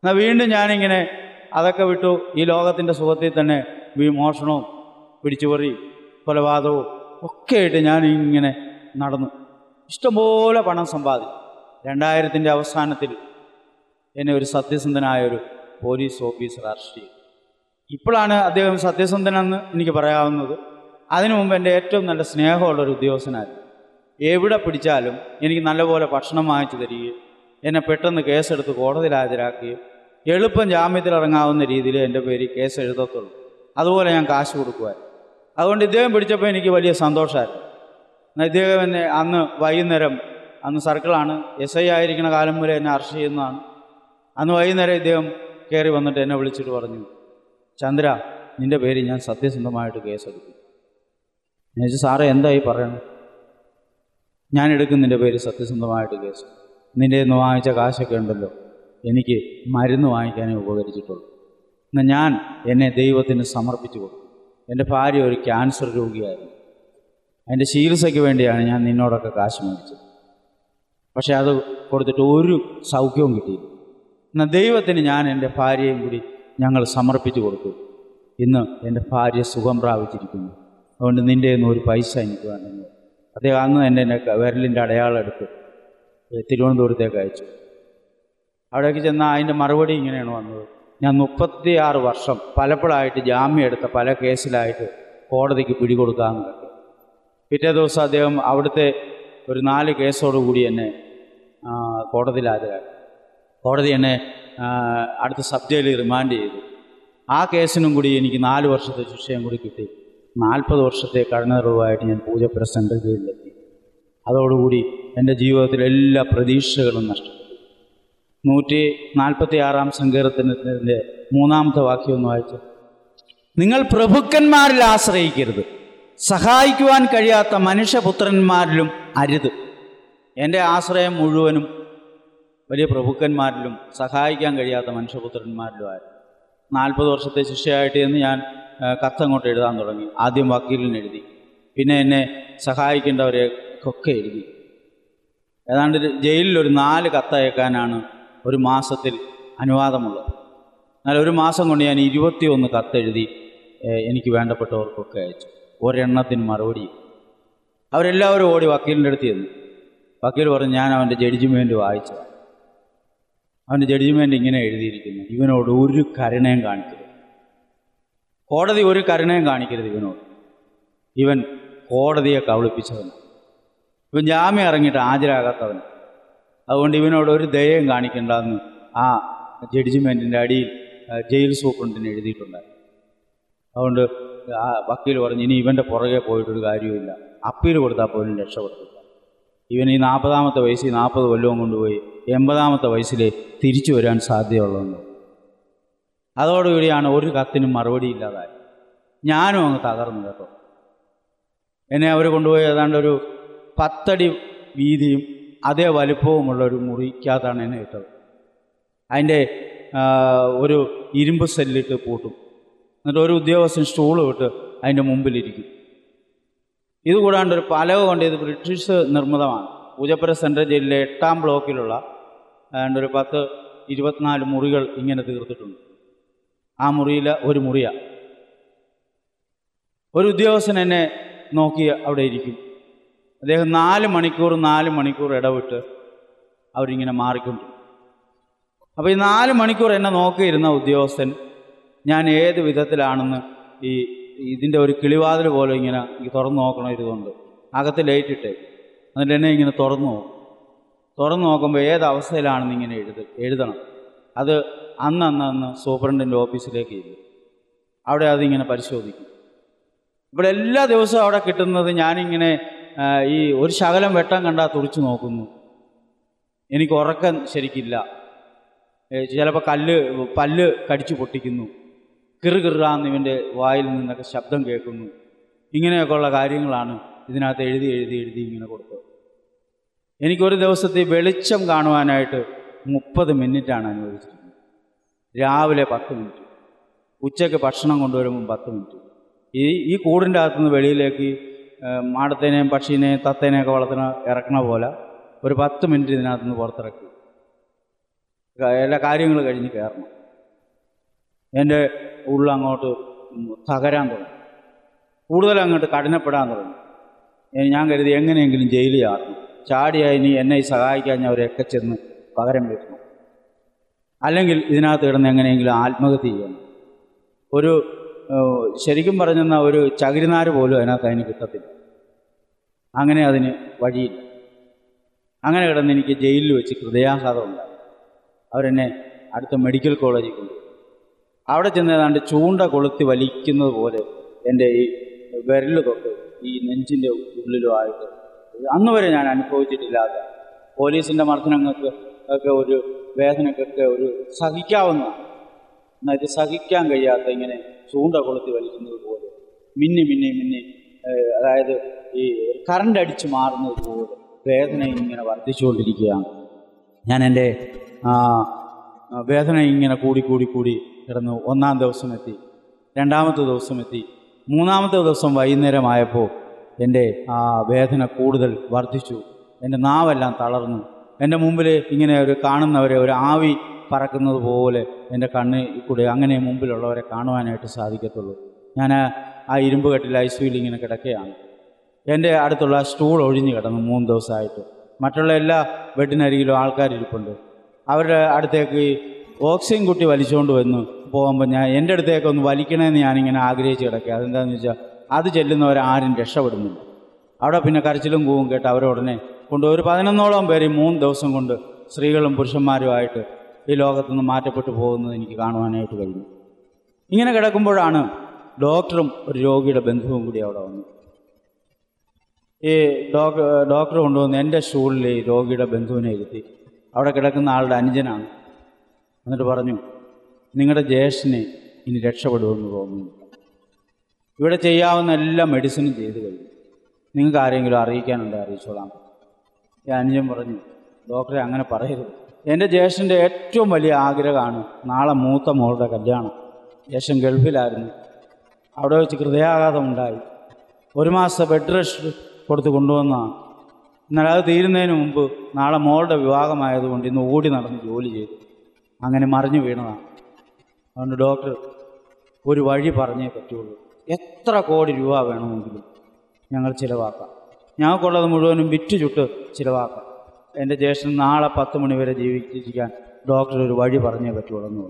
എന്നാൽ വീണ്ടും ഞാനിങ്ങനെ അതൊക്കെ വിട്ടു ഈ ലോകത്തിന്റെ സുഖത്തിൽ തന്നെ വിമോഷണവും പിടിച്ചുപറി കൊലപാതകവും ഒക്കെ ആയിട്ട് ഞാൻ ഇങ്ങനെ നടന്നു. ഇഷ്ടംപോലെ പണം സമ്പാദിച്ചു. രണ്ടായിരത്തിന്റെ അവസാനത്തിൽ എന്നെ ഒരു സത്യസന്ധനായ ഒരു പോലീസ് ഓഫീസർ അറസ്റ്റ് ചെയ്തു. ഇപ്പോഴാണ് അദ്ദേഹം സത്യസന്ധനെന്ന് എനിക്ക് പറയാവുന്നത്. അതിനു മുമ്പ് എന്റെ ഏറ്റവും നല്ല സ്നേഹമുള്ള ഒരു ഉദ്യോഗസ്ഥനായിരുന്നു. എവിടെ പിടിച്ചാലും എനിക്ക് നല്ലപോലെ ഭക്ഷണം വാങ്ങിച്ചു തരികയും എന്നെ പെട്ടെന്ന് കേസെടുത്ത് കോടതിയിൽ ഹാജരാക്കുകയും എളുപ്പം ജാമ്യത്തിൽ ഇറങ്ങാവുന്ന രീതിയിൽ എന്റെ പേര് കേസ് എഴുതത്തുള്ളൂ അതുപോലെ ഞാൻ കാശ് കൊടുക്കുമായിരുന്നു. അതുകൊണ്ട് ഇദ്ദേഹം പിടിച്ചപ്പോൾ എനിക്ക് വലിയ സന്തോഷമായിരുന്നു ഇദ്ദേഹം എന്നെ അന്ന് വൈകുന്നേരം അന്ന് സർക്കിളാണ് എസ് ഐ ആയിരിക്കുന്ന കാലം മുതലേ എന്നെ അറസ്റ്റ് ചെയ്യുന്നതാണ്. അന്ന് വൈകുന്നേരം ഇദ്ദേഹം കയറി വന്നിട്ട് എന്നെ വിളിച്ചിട്ട് പറഞ്ഞു ചന്ദ്ര നിന്റെ പേര് ഞാൻ സത്യസന്ധമായിട്ട് കേസെടുക്കും ഞാൻ ചോദിച്ചു സാറേ എന്തായി പറയണം? ഞാൻ എടുക്കും നിന്റെ പേര് സത്യസന്ധമായിട്ട് കേസ്. നിന്റെ നിന്ന് വാങ്ങിച്ച കാശൊക്കെ ഉണ്ടല്ലോ എനിക്ക് മരുന്ന് വാങ്ങിക്കാനേ ഉപകരിച്ചിട്ടുള്ളൂ. എന്നാൽ ഞാൻ എന്നെ ദൈവത്തിന് സമർപ്പിച്ചു കൊടുത്തു എന്റെ ഭാര്യ ഒരു ക്യാൻസർ രോഗിയായിരുന്നു. അതിന്റെ ചികിത്സയ്ക്ക് വേണ്ടിയാണ് ഞാൻ നിന്നോടൊക്കെ കാശ് മേടിച്ചത്. പക്ഷേ അത് കൊടുത്തിട്ട് ഒരു സൗഖ്യവും കിട്ടിയില്ല. എന്നാൽ ദൈവത്തിന് ഞാൻ എന്റെ ഭാര്യയും കൂടി ഞങ്ങൾ സമർപ്പിച്ചു കൊടുത്തു. ഇന്ന് എന്റെ ഭാര്യ സുഖം പ്രാപിച്ചിരിക്കുന്നു. അതുകൊണ്ട് നിന്റെ നിന്ന് ഒരു പൈസ എനിക്ക് വേണമെന്ന് അദ്ദേഹം അന്ന് എന്റെ എന്റെ വിരലിന്റെ അടയാളം എടുത്ത് തിരുവനന്തപുരത്തേക്ക് അയച്ചു. അവിടേക്ക് ചെന്നാൽ അതിന്റെ മറുപടി ഇങ്ങനെയാണ് വന്നത്. ഞാൻ മുപ്പത്തിയാറ് വർഷം പലപ്പോഴായിട്ട് ജാമ്യം എടുത്ത പല കേസിലായിട്ട് കോടതിക്ക് പിടികൊടുക്കാൻ കണ്ടു പിറ്റേ ദിവസം അദ്ദേഹം അവിടുത്തെ ഒരു നാല് കേസോടുകൂടി എന്നെ ഹാജരാക്കി കോടതി എന്നെ അടുത്ത സബ് ജയിലിൽ റിമാൻഡ് ചെയ്തു. ആ കേസിനും കൂടി എനിക്ക് നാല് വർഷത്തെ ശിക്ഷയും കൂടി കിട്ടി. നാൽപ്പത് വർഷത്തെ കടന്നറിവായിട്ട് ഞാൻ പൂജപ്പുര സെൻട്രൽ ജയിലിലെത്തി അതോടുകൂടി എന്റെ ജീവിതത്തിലെ എല്ലാ പ്രതീക്ഷകളും നഷ്ടപ്പെട്ടു. നൂറ്റി നാൽപ്പത്തി ആറാം സങ്കീർത്തനത്തിന്റെ മൂന്നാമത്തെ വാക്യം ഒന്ന് വായിച്ചു. നിങ്ങൾ പ്രഭുക്കന്മാരിൽ ആശ്രയിക്കരുത്. സഹായിക്കുവാൻ കഴിയാത്ത മനുഷ്യപുത്രന്മാരിലും അരുത്. എന്റെ ആശ്രയം മുഴുവനും വലിയ പ്രഭുക്കന്മാരിലും സഹായിക്കാൻ കഴിയാത്ത മനുഷ്യപുത്രന്മാരിലും ആയിരുന്നു നാൽപ്പത് വർഷത്തെ ശിക്ഷയായിട്ട് എന്ന് ഞാൻ കത്ത് അങ്ങോട്ട് എഴുതാൻ തുടങ്ങി. ആദ്യം വക്കീലിന് എഴുതി. പിന്നെ എന്നെ സഹായിക്കേണ്ടവരെ ഒക്കെ എഴുതി. ഏതാണ്ട് ജയിലിൽ ഒരു നാല് കത്തയക്കാനാണ് ഒരു മാസത്തിൽ അനുവാദമുള്ളത്. എന്നാൽ ഒരു മാസം കൊണ്ട് ഞാൻ ഇരുപത്തിയൊന്ന് കത്തെഴുതി എനിക്ക് വേണ്ടപ്പെട്ടവർക്കൊക്കെ അയച്ചു. ഒരെണ്ണത്തിന് മറുപടി. അവരെല്ലാവരും ഓടി വക്കീലിന്റെ അടുത്ത് ചെന്നു. വക്കീൽ പറഞ്ഞു ഞാൻ അവന്റെ ജഡ്ജിമെന്റ് വായിച്ചു അവന്റെ ജഡ്ജിമെന്റ് ഇങ്ങനെ എഴുതിയിരിക്കുന്നു. ഇവനോട് ഒരു കരുണയും കാണിക്കരുത്. കോടതി ഒരു കരുണയും കാണിക്കരുത് ഇവനോട്. ഇവൻ കോടതിയെ കബളിപ്പിച്ചവൻ ഇവൻ ജാമ്യം ഇറങ്ങിയിട്ട് ഹാജരാകാത്തവൻ അതുകൊണ്ട് ഇവനോട് ഒരു ദയയും കാണിക്കണ്ടെന്ന് ആ ജഡ്ജിമെന്റിന്റെ അടിയിൽ ജയിൽ സൂപ്രണ്ടിന് എഴുതിയിട്ടുണ്ട്. അതുകൊണ്ട് ആ വക്കീൽ പറഞ്ഞ് ഇനി ഇവന്റെ പുറകെ പോയിട്ടൊരു കാര്യവുമില്ല. അപ്പീൽ കൊടുത്താൽ പോലും രക്ഷപ്പെടുത്തില്ല. ഇവൻ ഈ നാൽപ്പതാമത്തെ വയസ്സിൽ നാൽപ്പത് കൊല്ലവും കൊണ്ടുപോയി എൺപതാമത്തെ വയസ്സിൽ തിരിച്ചു വരാൻ സാധ്യതയുള്ളതെന്ന് അതോടുകൂടിയാണ് ഒരു കത്തിനും മറുപടി ഇല്ലാതായത്. ഞാനും അങ്ങ് തകർന്നു കേട്ടോ. എന്നെ അവർ കൊണ്ടുപോയി ഏതാണ്ട് ഒരു പത്തടി വീതിയും അതേ വലുപ്പവുമുള്ള ഒരു മുറിക്കകത്താണ് എന്നെ ഇട്ടത്. അതിന്റെ ഒരു ഇരുമ്പ് സെല്ലിട്ട് പൂട്ടും. എന്നിട്ട് ഒരു ഉദ്യോഗസ്ഥൻ സ്റ്റൂൾ വിട്ട് അതിന്റെ മുമ്പിലിരിക്കും. ഇതുകൂടാണ്ട് ഒരു പലവ് കൊണ്ട് ഇത് ബ്രിട്ടീഷ് നിർമ്മിതമാണ്. പൂജപ്പുര സെൻട്രൽ ജയിലിലെ എട്ടാം ബ്ലോക്കിലുള്ള ഏതാണ്ട് ഒരു പത്ത് ഇരുപത്തിനാല് മുറികൾ ഇങ്ങനെ തീർത്തിട്ടുണ്ട്. ആ മുറിയിൽ ഒരു മുറിയാണ് ഒരു ഉദ്യോഗസ്ഥൻ എന്നെ നോക്കി അവിടെ ഇരിക്കും. അദ്ദേഹം നാല് മണിക്കൂർ നാല് മണിക്കൂർ ഇടവിട്ട് അവരിങ്ങനെ മാറിക്കൊണ്ടു. അപ്പോൾ ഈ നാല് മണിക്കൂർ എന്നെ നോക്കിയിരുന്ന ഉദ്യോഗസ്ഥൻ ഞാൻ ഏത് വിധത്തിലാണെന്ന് ഈ ഇതിന്റെ ഒരു കിളിവാതിൽ പോലെ ഇങ്ങനെ തുറന്നു നോക്കണം ഇതുകൊണ്ട്. അകത്ത് ലൈറ്റ് ഇട്ടേ. എന്നിട്ട് എന്നെ ഇങ്ങനെ തുറന്നു നോക്കും. തുറന്നു നോക്കുമ്പോൾ ഏത് അവസ്ഥയിലാണെന്ന് ഇങ്ങനെ എഴുത എഴുതണം. അത് അന്ന് അന്ന് സൂപ്രണ്ടിന്റെ ഓഫീസിലേക്ക് ഇല്ല അവിടെ അതിങ്ങനെ പരിശോധിക്കും. ഇവിടെ എല്ലാ ദിവസവും അവിടെ കിട്ടുന്നത് ഞാനിങ്ങനെ ഈ ഒരു ശകലം വെട്ടം കണ്ടാൽ തുറിച്ചു നോക്കുന്നു. എനിക്ക് ഉറക്കം ശരിക്കില്ല. ചിലപ്പോൾ കല്ല് പല്ല് കടിച്ചു പൊട്ടിക്കുന്നു. കിറു കിറാന്ന് ഇവന്റെ വായിൽ നിന്നൊക്കെ ശബ്ദം കേൾക്കുന്നു. ഇങ്ങനെയൊക്കെയുള്ള കാര്യങ്ങളാണ് ഇതിനകത്ത് എഴുതി എഴുതി എഴുതി ഇങ്ങനെ കൊടുത്തത്. എനിക്കൊരു ദിവസത്തെ വെളിച്ചം കാണുവാനായിട്ട് മുപ്പത് മിനിറ്റാണ് അനുവദിച്ചിരിക്കുന്നത്. രാവിലെ പത്ത് മിനിറ്റ്. ഉച്ചയ്ക്ക് ഭക്ഷണം കൊണ്ടുവരുമ്പോൾ പത്ത് മിനിറ്റ്. ഈ ഈ കൂടിന്റെ അകത്തുനിന്ന് വെളിയിലേക്ക് മാടത്തേനെയും പക്ഷീനെയും തത്തേനെയൊക്കെ വളർത്തുന്ന ഇറക്കണ പോലെ ഒരു പത്ത് മിനിറ്റ് ഇതിനകത്ത് നിന്ന് പുറത്തിറക്കി. എല്ലാ കാര്യങ്ങളും കഴിഞ്ഞ് കയറണം. എന്റെ ഉള്ളങ്ങോട്ട് തകരാൻ തുടങ്ങി. കൂടുതൽ അങ്ങോട്ട് കഠിനപ്പെടാൻ തുടങ്ങി. ഞാൻ കരുതി എങ്ങനെയെങ്കിലും ജയിലിൽ ചാടണം ചാടിയായി ഇനി എന്നെ സഹായിക്കാൻ ഞാൻ അവരെയൊക്കെ ചെന്ന് പകരം വീട്ടണം അല്ലെങ്കിൽ ഇതിനകത്ത് കിടന്ന് എങ്ങനെയെങ്കിലും ആത്മഹത്യ ചെയ്യണം. ഒരു ശരിക്കും പറഞ്ഞെന്ന ഒരു ചകിരിനാര് പോലും അതിനകത്ത് അതിന് കിട്ടത്തില്ല. അങ്ങനെ അതിന് വഴിയില്ല. അങ്ങനെ കിടന്ന് എനിക്ക് ജയിലിൽ വെച്ച് ഹൃദയാഘാതം ഉണ്ടായി. അവരെന്നെ അടുത്ത മെഡിക്കൽ കോളേജിൽ കൊണ്ടു അവിടെ ചെന്ന് ഏതാണ്ട് ചൂണ്ട കൊളുത്തി വലിക്കുന്നത് പോലെ എന്റെ ഈ വിരൽ തൊട്ട് ഈ നെഞ്ചിന്റെ ഉള്ളിലുമായിട്ട് അന്ന് വരെ ഞാൻ അനുഭവിച്ചിട്ടില്ലാത്ത പോലീസിന്റെ മർദ്ദനങ്ങൾക്ക് ഒക്കെ ഒരു വേദനക്കൊക്കെ ഒരു സഹിക്കാവുന്നതാണ്. എന്നാൽ സഹിക്കാൻ കഴിയാത്ത ഇങ്ങനെ ചൂണ്ട കൊളുത്തി വലിക്കുന്നത് പോലെ മിന്നി മിന്നി മിന്നി അതായത് ഈ കറണ്ട് അടിച്ച് മാറുന്നത് പോലെ വേദന ഇങ്ങനെ വർദ്ധിച്ചുകൊണ്ടിരിക്കുകയാണ്. ഞാൻ എന്റെ വേദന ഇങ്ങനെ കൂടി കൂടി കൂടി കിടന്നു ഒന്നാം ദിവസം എത്തി രണ്ടാമത്തെ ദിവസം എത്തി. മൂന്നാമത്തെ ദിവസം വൈകുന്നേരമായപ്പോൾ എന്റെ ആ വേദന കൂടുതൽ വർദ്ധിച്ചു. എന്റെ നാവെല്ലാം തളർന്നു. എന്റെ മുമ്പിൽ ഇങ്ങനെ ഒരു കാണുന്നവരെ ഒരു ആവി പറക്കുന്നത് പോലെ എന്റെ കണ്ണ് കൂടെ അങ്ങനെ മുമ്പിലുള്ളവരെ കാണുവാനായിട്ട് സാധിക്കത്തുള്ളൂ. ഞാൻ ആ- ഇരുമ്പ് കെട്ടിൽ ഐ സിയിൽ കിടക്കുകയാണ്. എന്റെ അടുത്തുള്ള സ്റ്റൂൾ ഒഴിഞ്ഞു കിടന്നു മൂന്ന് ദിവസമായിട്ട്. മറ്റുള്ള എല്ലാ ബെഡിനരികിലും ആൾക്കാരിരിപ്പുണ്ട് അവരുടെ അടുത്തേക്ക് ഓക്സിജൻ കുട്ടി വലിച്ചുകൊണ്ട് വന്നു. പോകുമ്പോൾ ഞാൻ എന്റെ അടുത്തേക്ക് ഒന്ന് വലിക്കണമെന്ന് ഞാനിങ്ങനെ ആഗ്രഹിച്ച് കിടക്കുക അതെന്താണെന്ന് വെച്ചാൽ അത് ചെല്ലുന്നവരാരും രക്ഷപ്പെടുന്നില്ല. അവിടെ പിന്നെ കരച്ചിലും കൂവും കേട്ട് അവരുടനെ കൊണ്ട് ഒരു പതിനൊന്നോളം പേര് മൂന്ന് ദിവസം കൊണ്ട് സ്ത്രീകളും പുരുഷന്മാരുമായിട്ട് ഈ ലോകത്തു നിന്ന് മാറ്റപ്പെട്ടു പോകുന്നത് എനിക്ക് കാണുവാനായിട്ട് കഴിഞ്ഞു. ഇങ്ങനെ കിടക്കുമ്പോഴാണ് ഡോക്ടറും ഒരു രോഗിയുടെ ബന്ധുവും കൂടി അവിടെ വന്നു ഈ ഡോക്ടർ ഡോക്ടർ കൊണ്ടുവന്ന് എന്റെ സ്റ്റൂളിൽ ഈ രോഗിയുടെ ബന്ധുവിനെ ഇരുത്തി. അവിടെ കിടക്കുന്ന ആളുടെ അനുജനാണ്. എന്നിട്ട് പറഞ്ഞു നിങ്ങളുടെ ജ്യേഷ്ഠന് ഇനി രക്ഷപ്പെടുമെന്ന് തോന്നുന്നു. ഇവിടെ ചെയ്യാവുന്ന എല്ലാ മെഡിസിനും ചെയ്തു കഴിഞ്ഞു. നിങ്ങൾക്ക് ആരെങ്കിലും അറിയിക്കാനുണ്ടോ അറിയിച്ചോളാം. ഈ അനുജൻ പറഞ്ഞു ഡോക്ടറെ അങ്ങനെ പറയരുത്. എന്റെ ജേഷന്റെ ഏറ്റവും വലിയ ആഗ്രഹമാണ് നാളെ മൂത്ത മോളുടെ കല്യാണം. ജേഷൻ ഗൾഫിലായിരുന്നു. അവിടെ വെച്ച് ഹൃദയാഘാതം ഉണ്ടായി. ഒരു മാസത്തെ ബെഡ് റെസ്റ്റ് കൊടുത്ത് കൊണ്ടുവന്നതാണ്. എന്നാൽ അത് തീരുന്നതിന് മുമ്പ് നാളെ മോളുടെ വിവാഹമായതുകൊണ്ട് ഇന്ന് ഓടി നടന്ന് ജോലി ചെയ്തു. അങ്ങനെ മറിഞ്ഞു വീണതാണ്. അതുകൊണ്ട് ഡോക്ടർ ഒരു വഴി പറഞ്ഞേ പറ്റുള്ളൂ. എത്ര കോടി രൂപ വേണമെങ്കിലും ഞങ്ങൾ ചിലവാക്കാം. ഞങ്ങൾക്കുള്ളത് മുഴുവനും വിറ്റ് ചുട്ട് ചിലവാക്കാം. എന്റെ ജ്യേഷ്ഠൻ നാളെ പത്ത് മണി വരെ ജീവിച്ചിരിക്കാൻ ഡോക്ടർ ഒരു വഴി പറഞ്ഞേ പറ്റുള്ളൂ എന്ന്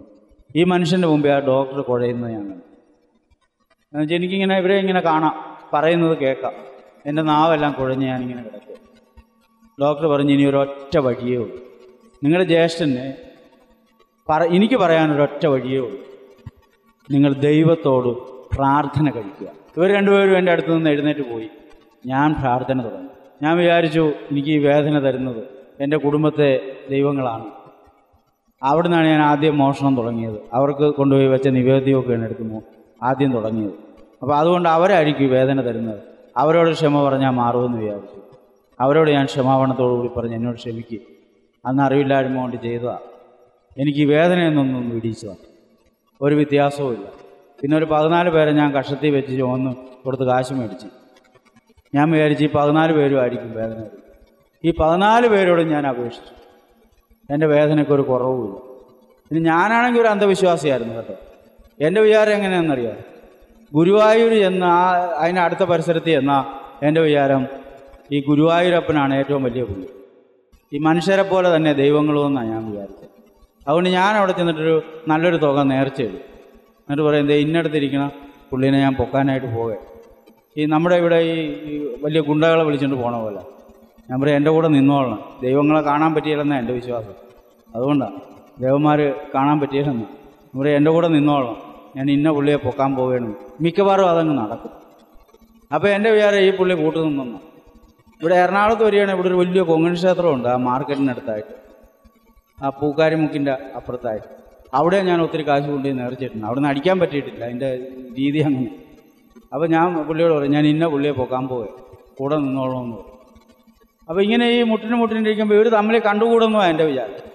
ഈ മനുഷ്യന്റെ മുമ്പേ ആ ഡോക്ടർ കുഴയുന്നത് ഞാൻ എന്നുവെച്ചാൽ എനിക്കിങ്ങനെ ഇവരെ ഇങ്ങനെ കാണാം പറയുന്നത് കേൾക്കാം. എന്റെ നാവെല്ലാം കുഴഞ്ഞ് ഞാനിങ്ങനെ കിടക്കും. ഡോക്ടർ പറഞ്ഞു ഇനി ഒരൊറ്റ വഴിയേ ഉള്ളൂ. നിങ്ങളുടെ ജ്യേഷ്ഠന് പറ എനിക്ക് പറയാനൊരൊറ്റ വഴിയേ ഉള്ളൂ. നിങ്ങൾ ദൈവത്തോട് പ്രാർത്ഥന കഴിക്കുക. ഇവർ രണ്ടുപേരും എന്റെ അടുത്ത് നിന്ന് എഴുന്നേറ്റ് പോയി. ഞാൻ പ്രാർത്ഥന തുടങ്ങി. ഞാൻ വിചാരിച്ചു എനിക്ക് ഈ വേദന തരുന്നത് എന്റെ കുടുംബത്തെ ദൈവങ്ങളാണ്. അവിടുന്നാണ് ഞാൻ ആദ്യം മോഷണം തുടങ്ങിയത്. അവർക്ക് കൊണ്ടുപോയി വെച്ച നിവേദ്യമൊക്കെയാണ് എടുക്കുമ്പോൾ ആദ്യം തുടങ്ങിയത്. അപ്പോൾ അതുകൊണ്ട് അവരായിരിക്കും വേദന തരുന്നത്. അവരോട് ക്ഷമ പറഞ്ഞാൽ മാറുമെന്ന് വിചാരിച്ചു. അവരോട് ഞാൻ ക്ഷമാപണത്തോടുകൂടി പറഞ്ഞ് എന്നോട് ക്ഷമിക്കുക അന്ന് അറിവില്ലായ്മ കൊണ്ട് ചെയ്തതാണ് എനിക്ക് വേദനയെന്നൊന്നും വിടിച്ചതാണ് ഒരു വ്യത്യാസവും ഇല്ല പിന്നെ ഒരു പതിനാല് പേരെ ഞാൻ കഷത്തിൽ വെച്ച് ചുവന്ന് കൊടുത്ത് കാശ് മേടിച്ചു. ഞാൻ വിചാരിച്ചു ഈ പതിനാല് പേരും ആയിരിക്കും വേദന. ഈ പതിനാല് പേരോടും ഞാൻ അപേക്ഷിച്ചു. എന്റെ വേദനയ്ക്ക് ഒരു കുറവുമില്ല. പിന്നെ ഞാനാണെങ്കിൽ ഒരു അന്ധവിശ്വാസിയായിരുന്നു കേട്ടോ. എന്റെ വിചാരം എങ്ങനെയാണെന്നറിയാം? ഗുരുവായൂർ എന്ന അതിന് അടുത്ത പരിസരത്ത് എന്ന എന്റെ വിചാരം ഈ ഗുരുവായൂരപ്പനാണ് ഏറ്റവും വലിയ പുള്ളി ഈ മനുഷ്യരെ പോലെ തന്നെ ദൈവങ്ങളോ എന്നാണ് ഞാൻ വിചാരിച്ചത്. അതുകൊണ്ട് ഞാൻ അവിടെ ചെന്നിട്ടൊരു നല്ലൊരു തുക നേർച്ചയിടും എന്നിട്ട് പറയും ഇന്നടത്തിരിക്കണ പുള്ളീനെ ഞാൻ പൊക്കാനായിട്ട് പോകെ ഈ നമ്മുടെ ഇവിടെ ഈ വലിയ ഗുണ്ടകളെ വിളിച്ചുകൊണ്ട് പോണ പോലെ. ഞാൻ പറയും എന്റെ കൂടെ നിന്നോളണം. ദൈവങ്ങളെ കാണാൻ പറ്റിയില്ലെന്നാണ് എന്റെ വിശ്വാസം. അതുകൊണ്ടാണ് ദേവന്മാർ കാണാൻ പറ്റിയില്ലെന്ന്. ഞാൻ പറയും എന്റെ കൂടെ നിന്നോളണം. ഞാൻ ഇന്ന പുള്ളിയെ പൊക്കാൻ പോവുകയാണ് മിക്കവാറും അതങ്ങ് നടക്കും. അപ്പോൾ എന്റെ വിചാരം ഈ പുള്ളി കൂട്ടു നിന്നു ഇവിടെ എറണാകുളത്ത് വരികയാണെങ്കിൽ ഇവിടെ ഒരു വലിയ കൊങ്ങൻ ക്ഷേത്രമുണ്ട് ആ മാർക്കറ്റിനടുത്തായിട്ട് ആ പൂക്കാരിമുക്കിന്റെ അപ്പുറത്തായിട്ട്. അവിടെ ഞാൻ ഒത്തിരി കാശ് കൊണ്ടുപോയി നേർച്ചിട്ടുണ്ട് അവിടെ നിന്ന് അടിക്കാൻ പറ്റിയിട്ടില്ല. അതിന്റെ രീതി അങ്ങനെ. അപ്പോൾ ഞാൻ പുള്ളിയോട് പറയും ഞാൻ ഇന്ന പുള്ളിയെ പോക്കാൻ പോവേ കൂടെ നിന്നോളൂന്ന് പറയും. അപ്പോൾ ഇങ്ങനെ ഈ മുട്ടിന് മുട്ടിനിരിക്കുമ്പോൾ ഇവർ തമ്മിൽ കണ്ടുകൂടുന്നു എന്റെ വിചാരം.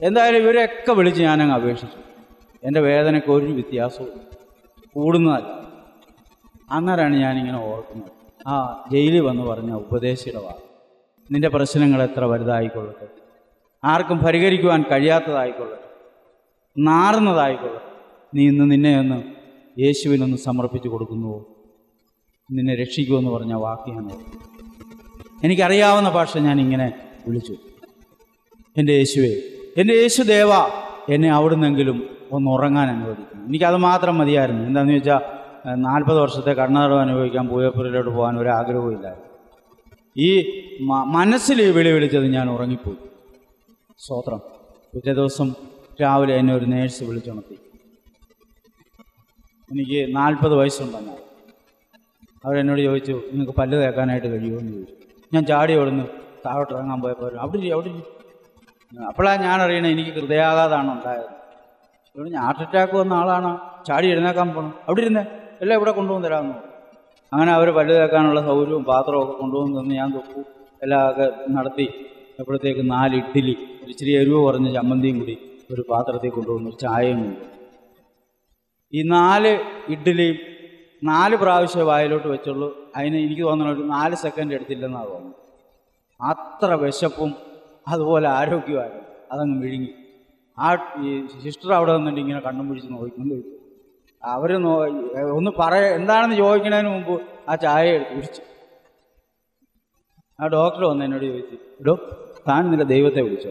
എന്തായാലും ഇവരെയൊക്കെ വിളിച്ച് ഞാനങ്ങ് അപേക്ഷിച്ചു. എന്റെ വേദനയ്ക്ക് ഒരു വ്യത്യാസവും. കൂടുന്നതല്ല. അന്നേരമാണ് ഞാനിങ്ങനെ ഓർക്കുന്നത്. ആ ജയിലിൽ വന്ന് പറഞ്ഞ ഉപദേശിയുടെ വാക്ക്. നിന്റെ പ്രശ്നങ്ങൾ എത്ര വലുതായിക്കൊള്ളട്ടെ. ആർക്കും പരിഹരിക്കുവാൻ കഴിയാത്തതായിക്കൊള്ളട്ടെ. നാറുന്നതായിക്കൊള്ളട്ടെ. നീ ഇന്ന് നിന്നെ ഒന്ന് യേശുവിനൊന്ന് സമർപ്പിച്ചു കൊടുക്കുന്നുവോ നിന്നെ രക്ഷിക്കൂ എന്ന് പറഞ്ഞ വാക്യാണ്. എനിക്കറിയാവുന്ന ഭാഷ ഞാൻ ഇങ്ങനെ വിളിച്ചു. എന്റെ യേശുവേ എന്റെ യേശു ദേവ എന്നെ അവിടുന്നെങ്കിലും ഒന്ന് ഉറങ്ങാൻ അനുവദിക്കുന്നു. എനിക്കത് മാത്രം മതിയായിരുന്നു. എന്താണെന്ന് വെച്ചാൽ നാൽപ്പത് വർഷത്തെ കർണാടകം അനുഭവിക്കാൻ പൂയപ്പുരയിലോട്ട് പോകാൻ ഒരു ആഗ്രഹവും ഈ മനസ്സിൽ വിളി വിളിച്ചത് ഞാൻ ഉറങ്ങിപ്പോയി. സ്തോത്രം. പിറ്റേ ദിവസം രാവിലെ എന്നെ ഒരു നേഴ്സ് വിളിച്ചുണർത്തി. എനിക്ക് നാൽപ്പത് വയസ്സുണ്ടെന്ന്. അവരെന്നോട് ചോദിച്ചു നിങ്ങൾക്ക് പല്ല് തേക്കാനായിട്ട് കഴിയുമോ? എന്ന് ചോദിച്ചു. ഞാൻ ചാടി അവിടുന്ന് താഴോട്ട് ഇറങ്ങാൻ പോയപ്പോൾ അവിടെ അവിടെ ഇരി." അപ്പോഴാണ് ഞാൻ അറിയണേ എനിക്ക് ഹൃദയാഘാതമാണ് ഉണ്ടായത്. അതുകൊണ്ട് ഞാൻ ഹാർട്ട് അറ്റാക്ക് വന്ന ആളാണ്. ചാടി എഴുന്നേക്കാൻ പോകണം അവിടെ ഇരുന്നേ. എല്ലാം ഇവിടെ കൊണ്ടുവന്ന് തരാമെന്ന് അങ്ങനെ അവർ പല്ല് തേക്കാനുള്ള സൗകര്യവും പാത്രവും ഒക്കെ കൊണ്ടുവന്ന് തന്നു ഞാൻ തൊപ്പു എല്ലാം ഒക്കെ നടത്തി. അപ്പോഴത്തേക്ക് നാല് ഇഡ്ഡലി ഒരു ഇച്ചിരി എരിവ് കുറഞ്ഞ ചമ്മന്തിയും കൂടി ഒരു പാത്രത്തിൽ കൊണ്ടുവന്ന് ചായയും ഉണ്ട് ഈ നാല് ഇഡ്ഡലിയും നാല് പ്രാവശ്യം വായിലോട്ട് വെച്ചുള്ളൂ. അതിന് എനിക്ക് തോന്നുന്ന ഒരു നാല് സെക്കൻഡ് എടുത്തില്ലെന്നാണ് തോന്നുന്നത്. അത്ര വിശപ്പും അതുപോലെ ആരോഗ്യമായിരുന്നു. അതങ്ങ് വിഴുങ്ങി. ആ ഈ സിസ്റ്റർ അവിടെ നിന്നിട്ട് ഇങ്ങനെ കണ്ണും പിടിച്ച് നോക്കിക്കൊണ്ട് അവർ നോ ഒന്ന് പറയ എന്താണെന്ന് ചോദിക്കുന്നതിന് മുമ്പ് ആ ചായ എടുത്ത് കുടിച്ചു. ആ ഡോക്ടർ വന്ന് എന്നോട് ചോദിച്ചു എടോ താൻ നിന്റെ ദൈവത്തെ വിളിച്ചോ?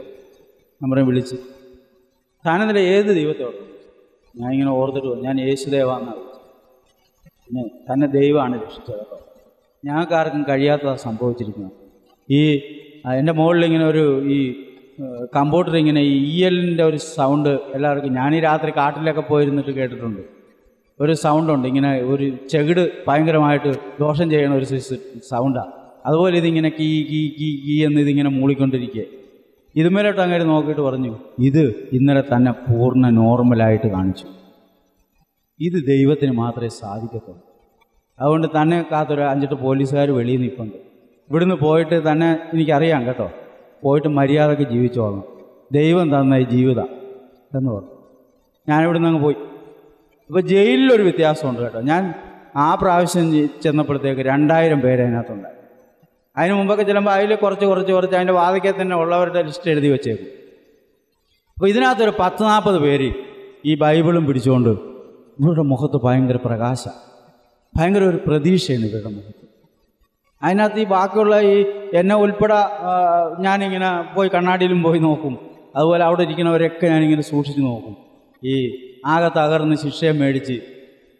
നമ്മുടെ വിളിച്ച്. താൻ ഏത് ദൈവത്തെ ഓർത്തു ഞാൻ ഇങ്ങനെ ഓർത്തിട്ട് ഞാൻ യേശുദേവാന്നാണ് വിളിച്ചത്. പിന്നെ തന്നെ ദൈവമാണ് രക്ഷിച്ചത് കേട്ടോ. ഞങ്ങൾക്കാർക്കും കഴിയാത്തതാണ് സംഭവിച്ചിരിക്കുന്നത്. ഈ എന്റെ മുകളിൽ ഇങ്ങനെ ഒരു ഈ കമ്പ്യൂട്ടർ ഇങ്ങനെ ഈ ഇ എല്ലിന്റെ ഒരു സൗണ്ട് എല്ലാവർക്കും ഞാൻ ഈ രാത്രി കാട്ടിലൊക്കെ പോയിരുന്നിട്ട് കേട്ടിട്ടുണ്ട്. ഒരു സൗണ്ടുണ്ട് ഇങ്ങനെ ഒരു ചെകിട് ഭയങ്കരമായിട്ട് ദോഷം ചെയ്യണ ഒരു സൗണ്ടാണ് അതുപോലെ ഇതിങ്ങനെ കീ കീ കീ കീ എന്ന് ഇതിങ്ങനെ മൂളിക്കൊണ്ടിരിക്കുക. ഇതുമേലോട്ട് അങ്ങോട്ട് നോക്കിയിട്ട് പറഞ്ഞു ഇത് ഇന്നലെ തന്നെ പൂർണ നോർമലായിട്ട് കാണിച്ചു. ഇത് ദൈവത്തിന് മാത്രമേ സാധിക്കത്തുള്ളൂ. അതുകൊണ്ട് തന്നെ കാത്തൊരു അഞ്ചെട്ട് പോലീസുകാർ വെളിയിൽ നിൽപ്പുണ്ട്. ഇവിടുന്ന് പോയിട്ട് തന്നെ എനിക്കറിയാം കേട്ടോ. പോയിട്ട് മര്യാദയ്ക്ക് ജീവിച്ചോളണം ദൈവം തന്ന ഈ ജീവിതം എന്ന് പറഞ്ഞു. ഞാനിവിടുന്ന് അങ്ങ് പോയി. ഇപ്പോൾ ജയിലിലൊരു വ്യത്യാസമുണ്ട് കേട്ടോ. ഞാൻ ആ പ്രാവശ്യം ചെന്നപ്പോഴത്തേക്ക് രണ്ടായിരം പേര് അതിനകത്തുണ്ടായി അതിന് മുമ്പൊക്കെ ചെല്ലുമ്പോൾ അതിൽ കുറച്ച് കുറച്ച് കുറച്ച് അതിന്റെ വാതിക്കെ തന്നെ ഉള്ളവരുടെ ലിസ്റ്റ് എഴുതി വെച്ചേക്കും. അപ്പോൾ ഇതിനകത്തൊരു പത്ത് നാൽപ്പത് പേര് ഈ ബൈബിളും പിടിച്ചുകൊണ്ട് ഇവരുടെ മുഖത്ത് ഭയങ്കര പ്രകാശം ഭയങ്കര ഒരു പ്രതീക്ഷയാണ് ഇവരുടെ മുഖത്ത്. അതിനകത്ത് ഈ ബാക്കിയുള്ള ഈ എന്നെ ഉൾപ്പെടെ ഞാനിങ്ങനെ പോയി കണ്ണാടിയിലും പോയി നോക്കും. അതുപോലെ അവിടെ ഇരിക്കുന്നവരെയൊക്കെ ഞാനിങ്ങനെ സൂക്ഷിച്ച് നോക്കും. ഈ ആകെ തകർന്ന് ശിക്ഷയെ മേടിച്ച്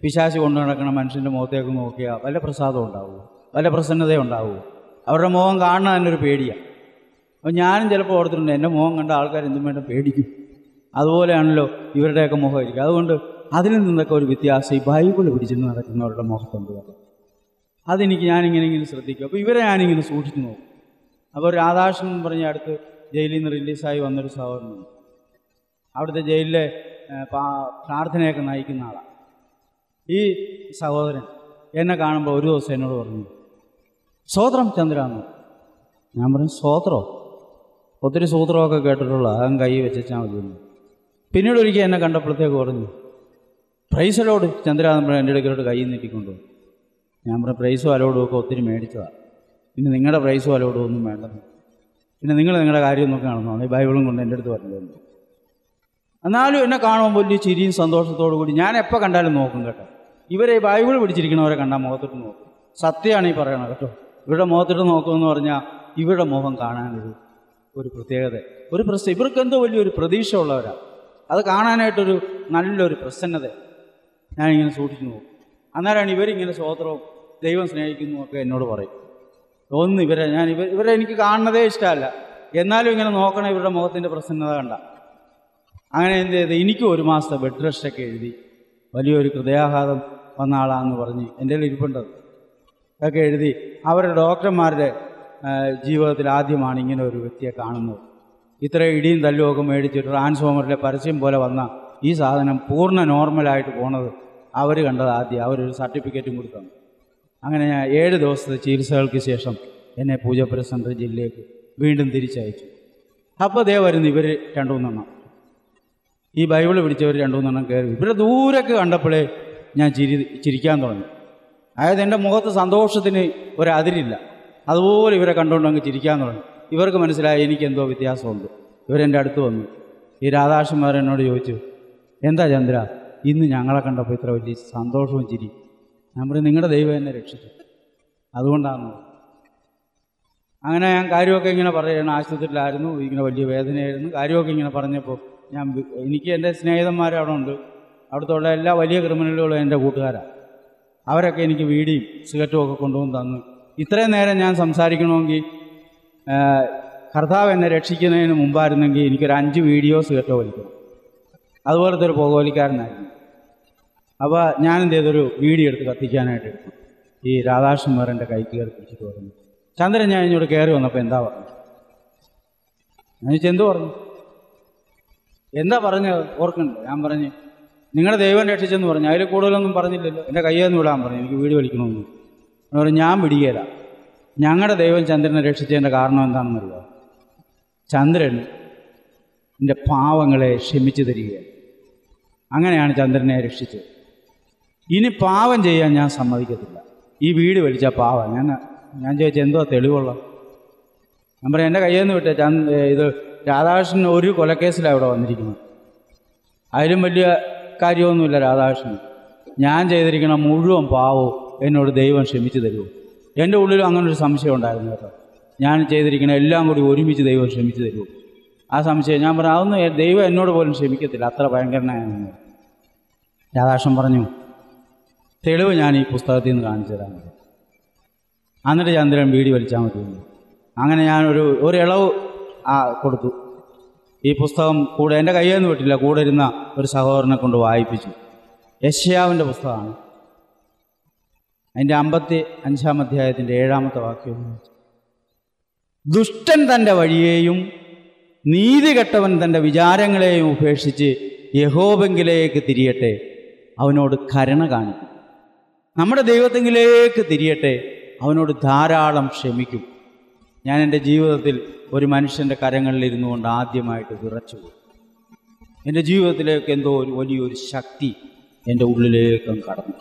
പിശാശ് കൊണ്ടു നടക്കുന്ന മനുഷ്യന്റെ മുഖത്തേക്ക് നോക്കിയാൽ വല്ല പ്രസാദം ഉണ്ടാവുമോ? വല്ല പ്രസന്നത ഉണ്ടാവുമോ? അവരുടെ മുഖം കാണുന്ന തന്നെ ഒരു പേടിയാണ് അപ്പോൾ ഞാനും ചിലപ്പോൾ ഓർത്തിട്ടുണ്ട് എന്റെ മുഖം കണ്ട ആൾക്കാർ എന്തും വേണ്ട പേടിക്കും. അതുപോലെയാണല്ലോ ഇവരുടെയൊക്കെ മുഖം ഇരിക്കുക അതുകൊണ്ട് അതിൽ നിന്നൊക്കെ ഒരു വ്യത്യാസം ഈ ബൈബിൾ പിടിച്ചിട്ട് നടക്കുന്നവരുടെ മുഖത്തുണ്ട് അതെനിക്ക് ഞാനിങ്ങനെ ഇങ്ങനെ ശ്രദ്ധിക്കും. അപ്പോൾ ഇവരെ ഞാനിങ്ങനെ സൂക്ഷിച്ചു നോക്കും. അപ്പോൾ രാധാകൃഷ്ണൻ പറഞ്ഞ അടുത്ത് ജയിലിൽ നിന്ന് റിലീസായി വന്നൊരു സഹോദരനുണ്ട്. അവിടുത്തെ ജയിലിലെ പ്രാർത്ഥനയൊക്കെ നയിക്കുന്ന ആളാണ് ഈ സഹോദരൻ എന്നെ കാണുമ്പോൾ ഒരു ദിവസം എന്നോട് പറഞ്ഞു സ്വോത്രം ചന്ദ്രാന്ന്. ഞാൻ പറഞ്ഞു സ്വോത്രോ ഒത്തിരി സൂത്രമൊക്കെ കേട്ടിട്ടുള്ള അതും കൈ വെച്ചാൽ മതി പിന്നീട് ഒരിക്കൽ എന്നെ കണ്ടപ്പോഴത്തേക്ക് പറഞ്ഞു പ്രൈസലോട് ചന്ദ്രാന്ന് എന്റെ അടുക്കലോട്ട് കൈ നീട്ടിക്കൊണ്ടു ഞാൻ പറഞ്ഞു പ്രൈസും അലോടും ഒക്കെ ഒത്തിരി മേടിച്ചതാണ് പിന്നെ നിങ്ങളുടെ പ്രൈസും അലോടും ഒന്നും വേണ്ടെന്ന് പിന്നെ നിങ്ങൾ നിങ്ങളുടെ കാര്യം നോക്കി നടന്നു ഈ ബൈബിളും കൊണ്ട് എന്റെ അടുത്ത് പറഞ്ഞിട്ടുണ്ട് എന്നാലും എന്നെ കാണുമ്പോൾ വലിയ ചിരിയും സന്തോഷത്തോടു കൂടി ഞാൻ എപ്പോൾ കണ്ടാലും നോക്കും കേട്ടോ. ഇവരെ ഈ ബൈബിൾ പിടിച്ചിരിക്കുന്നവരെ കണ്ടാൽ മുഖത്തോട്ട് നോക്കും. സത്യമാണ് ഈ പറയണത് കേട്ടോ. ഇവരുടെ മുഖത്തിട്ട് നോക്കുമെന്ന് പറഞ്ഞാൽ ഇവരുടെ മുഖം കാണാനൊരു ഒരു പ്രത്യേകത. ഒരു പ്രശ്നം ഇവർക്ക് എന്തോ വലിയൊരു പ്രതീക്ഷ ഉള്ളവരാണ് അത് കാണാനായിട്ടൊരു നല്ലൊരു പ്രസന്നത. ഞാനിങ്ങനെ സൂക്ഷിച്ചു നോക്കും. അന്നേരമാണ് ഇവരിങ്ങനെ സ്വോത്രവും ദൈവം സ്നേഹിക്കുന്നു ഒക്കെ എന്നോട് പറയും. ഒന്ന് ഇവരെ ഞാൻ ഇവർ ഇവരെ എനിക്ക് കാണുന്നതേ ഇഷ്ടമല്ല. എന്നാലും ഇങ്ങനെ നോക്കണം ഇവരുടെ മുഖത്തിന്റെ പ്രസന്നത കണ്ട. അങ്ങനെ എന്ത് ചെയ്ത് എനിക്കും ഒരു മാസത്തെ ബെഡ് റെസ്റ്റൊക്കെ എഴുതി. വലിയൊരു ഹൃദയാഘാതം വന്ന ആളാന്ന് പറഞ്ഞ് എന്റെ ഇരിപ്പുണ്ടത് ഒക്കെ എഴുതി അവരുടെ ഡോക്ടർമാരുടെ ജീവിതത്തിൽ ആദ്യമാണ് ഇങ്ങനെ ഒരു വ്യക്തിയെ കാണുന്നത്. ഇത്ര ഇടിയും തല്ലും ഒക്കെ മേടിച്ച് ട്രാൻസ്ഫോമറിലെ പരസ്യം പോലെ വന്ന ഈ സാധനം പൂർണ നോർമലായിട്ട് പോണത് അവർ കണ്ടത് ആദ്യം. അവരൊരു സർട്ടിഫിക്കറ്റും കൊടുത്തു അങ്ങനെ ഞാൻ ഏഴ് ദിവസത്തെ ചികിത്സകൾക്ക് ശേഷം എന്നെ പൂജപ്പുര സെൻട്രൽ ജില്ലയിലേക്ക് വീണ്ടും തിരിച്ചയച്ചു. അപ്പോൾ ദേ വരുന്നു ഇവർ രണ്ടു മൂന്നെണ്ണം ഈ ബൈബിൾ പിടിച്ചവർ രണ്ടു മൂന്നെണ്ണം കയറി. ഇവരെ ദൂരൊക്കെ കണ്ടപ്പോഴേ ഞാൻ ചിരി ചിരിക്കാൻ തുടങ്ങി. അതായത് എന്റെ മുഖത്ത് സന്തോഷത്തിന് ഒരതിരില്ല. അതുപോലെ ഇവരെ കണ്ടുകൊണ്ട് അങ്ങ് ചിരിക്കാൻ തുടങ്ങി. ഇവർക്ക് മനസ്സിലായി എനിക്ക് എന്തോ വ്യത്യാസമുണ്ട്. ഇവരെന്റെ അടുത്ത് വന്നു. ഈ രാധാകൃഷ്ണന്മാർ എന്നോട് ചോദിച്ചു എന്താ ചന്ദ്ര ഇന്ന് ഞങ്ങളെ കണ്ടപ്പോൾ ഇത്ര വലിയ സന്തോഷവും ചിരി ഞാൻ പറയും നിങ്ങളുടെ ദൈവം എന്നെ രക്ഷിച്ചു. അതുകൊണ്ടാണ് അങ്ങനെ ഞാൻ കാര്യമൊക്കെ ഇങ്ങനെ പറയുകയാണ്. ആശുപത്രിയിലായിരുന്നു ഇങ്ങനെ വലിയ വേദനയായിരുന്നു. കാര്യമൊക്കെ ഇങ്ങനെ പറഞ്ഞപ്പോൾ ഞാൻ എനിക്ക് എന്റെ സ്നേഹിതന്മാരവിടെ ഉണ്ട്. അവിടുത്തെ എല്ലാ വലിയ ക്രിമിനലുകളും എന്റെ കൂട്ടുകാരാണ് അവരൊക്കെ എനിക്ക് വീടിയും സിഗരറ്റും ഒക്കെ കൊണ്ടുവന്ന് തന്നു. ഇത്രയും നേരം ഞാൻ സംസാരിക്കണമെങ്കിൽ കർത്താവ് എന്നെ രക്ഷിക്കുന്നതിന് മുമ്പായിരുന്നെങ്കിൽ എനിക്കൊരു അഞ്ച് വീഡിയോ സിഗരറ്റോ വലിക്കണം. അതുപോലത്തെ ഒരു പുകവലിക്കാരനായിരുന്നു. അപ്പോൾ ഞാൻ ചെയ്തൊരു വീഡിയോ എടുത്ത് കത്തിക്കാനായിട്ട് എടുത്തു. ഈ രാധാകൃഷ്ണന്മാരന്റെ കൈ കയറി പിടിച്ചിട്ട് പറഞ്ഞു. ചന്ദ്രൻ ഞാൻ ഇങ്ങോട്ട് കയറി വന്നപ്പോൾ എന്താ പറഞ്ഞു? ഞാൻ ചോദിച്ചു പറഞ്ഞു? എന്താ പറഞ്ഞത്? ഓർക്കണ്ടേ ഞാൻ പറഞ്ഞു നിങ്ങളുടെ ദൈവം രക്ഷിച്ചെന്ന് പറഞ്ഞു. അതിൽ കൂടുതലൊന്നും പറഞ്ഞില്ലല്ലോ. എന്റെ കയ്യെന്ന് വിടാൻ പറഞ്ഞു. എനിക്ക് വീട് വലിക്കണമെന്ന്. പറഞ്ഞു ഞാൻ പിടികേല ഞങ്ങളുടെ ദൈവം ചന്ദ്രനെ രക്ഷിച്ചതിന്റെ കാരണം എന്താണെന്നറിയോ? ചന്ദ്രൻ എന്റെ പാവങ്ങളെ ക്ഷമിച്ചു തരികയാണ്. അങ്ങനെയാണ് ചന്ദ്രനെ രക്ഷിച്ചത്. ഇനി പാവം ചെയ്യാൻ ഞാൻ സമ്മതിക്കത്തില്ല. ഈ വീട് വലിച്ച പാവം. ഞാൻ ഞാൻ ചോദിച്ചത് എന്തോ തെളിവുള്ള? ഞാൻ പറയാം എന്റെ കയ്യിൽ നിന്ന് വിട്ടേ ചന്ദ് ഇത് രാധാകൃഷ്ണൻ ഒരു കൊലക്കേസിലാണ് ഇവിടെ വന്നിരിക്കുന്നത്. അതിലും വലിയ കാര്യമൊന്നുമില്ല രാധാകൃഷ്ണൻ. ഞാൻ ചെയ്തിരിക്കുന്ന മുഴുവൻ പാവോ എന്നോട് ദൈവം ക്ഷമിച്ചു തരുമോ എന്റെ ഉള്ളിലും ഒരു സംശയം ഉണ്ടായിരുന്നു കേട്ടോ. ഞാൻ ചെയ്തിരിക്കുന്ന എല്ലാം കൂടി ഒരുമിച്ച് ദൈവം ക്ഷമിച്ചു തരുമോ ആ സംശയം ഞാൻ പറഞ്ഞു അതൊന്നും ദൈവം എന്നോട് പോലും ക്ഷമിക്കത്തില്ല. അത്ര ഭയങ്കരനായിരുന്നു രാധാകൃഷ്ണൻ പറഞ്ഞു തെളിവ് ഞാൻ ഈ പുസ്തകത്തിൽ നിന്ന് കാണിച്ചു തരാൻ പറഞ്ഞു. എന്നിട്ട് ചന്ദ്രൻ വീടി വലിച്ചാൽ മതി. അങ്ങനെ ഞാനൊരു ഒരു ഇളവ് ആ കൊടുത്തു. ഈ പുസ്തകം കൂടെ എന്റെ കയ്യിൽ നിന്ന് വിട്ടില്ല കൂടെ ഇരുന്ന ഒരു സഹോദരനെ കൊണ്ട് വായിപ്പിച്ചു. യശ്യാവിന്റെ പുസ്തകമാണ്. അതിന്റെ അമ്പത്തി അഞ്ചാം അധ്യായത്തിന്റെ ഏഴാമത്തെ വാക്യം. ദുഷ്ടൻ തന്റെ വഴിയെയും നീതി കെട്ടവൻ തന്റെ വിചാരങ്ങളെയും ഉപേക്ഷിച്ച് യഹോബെങ്കിലേക്ക് തിരിയട്ടെ. അവനോട് കരുണ കാണിക്കും. നമ്മുടെ ദൈവത്തെങ്കിലേക്ക് തിരിയട്ടെ. അവനോട് ധാരാളം ക്ഷമിക്കും. ഞാൻ എന്റെ ജീവിതത്തിൽ ഒരു മനുഷ്യന്റെ കരങ്ങളിലിരുന്നു കൊണ്ട് ആദ്യമായിട്ട് വിറച്ചു എന്റെ ജീവിതത്തിലേക്ക് എന്തോ ഒരു വലിയൊരു ശക്തി എന്റെ ഉള്ളിലേക്കും കടന്നു.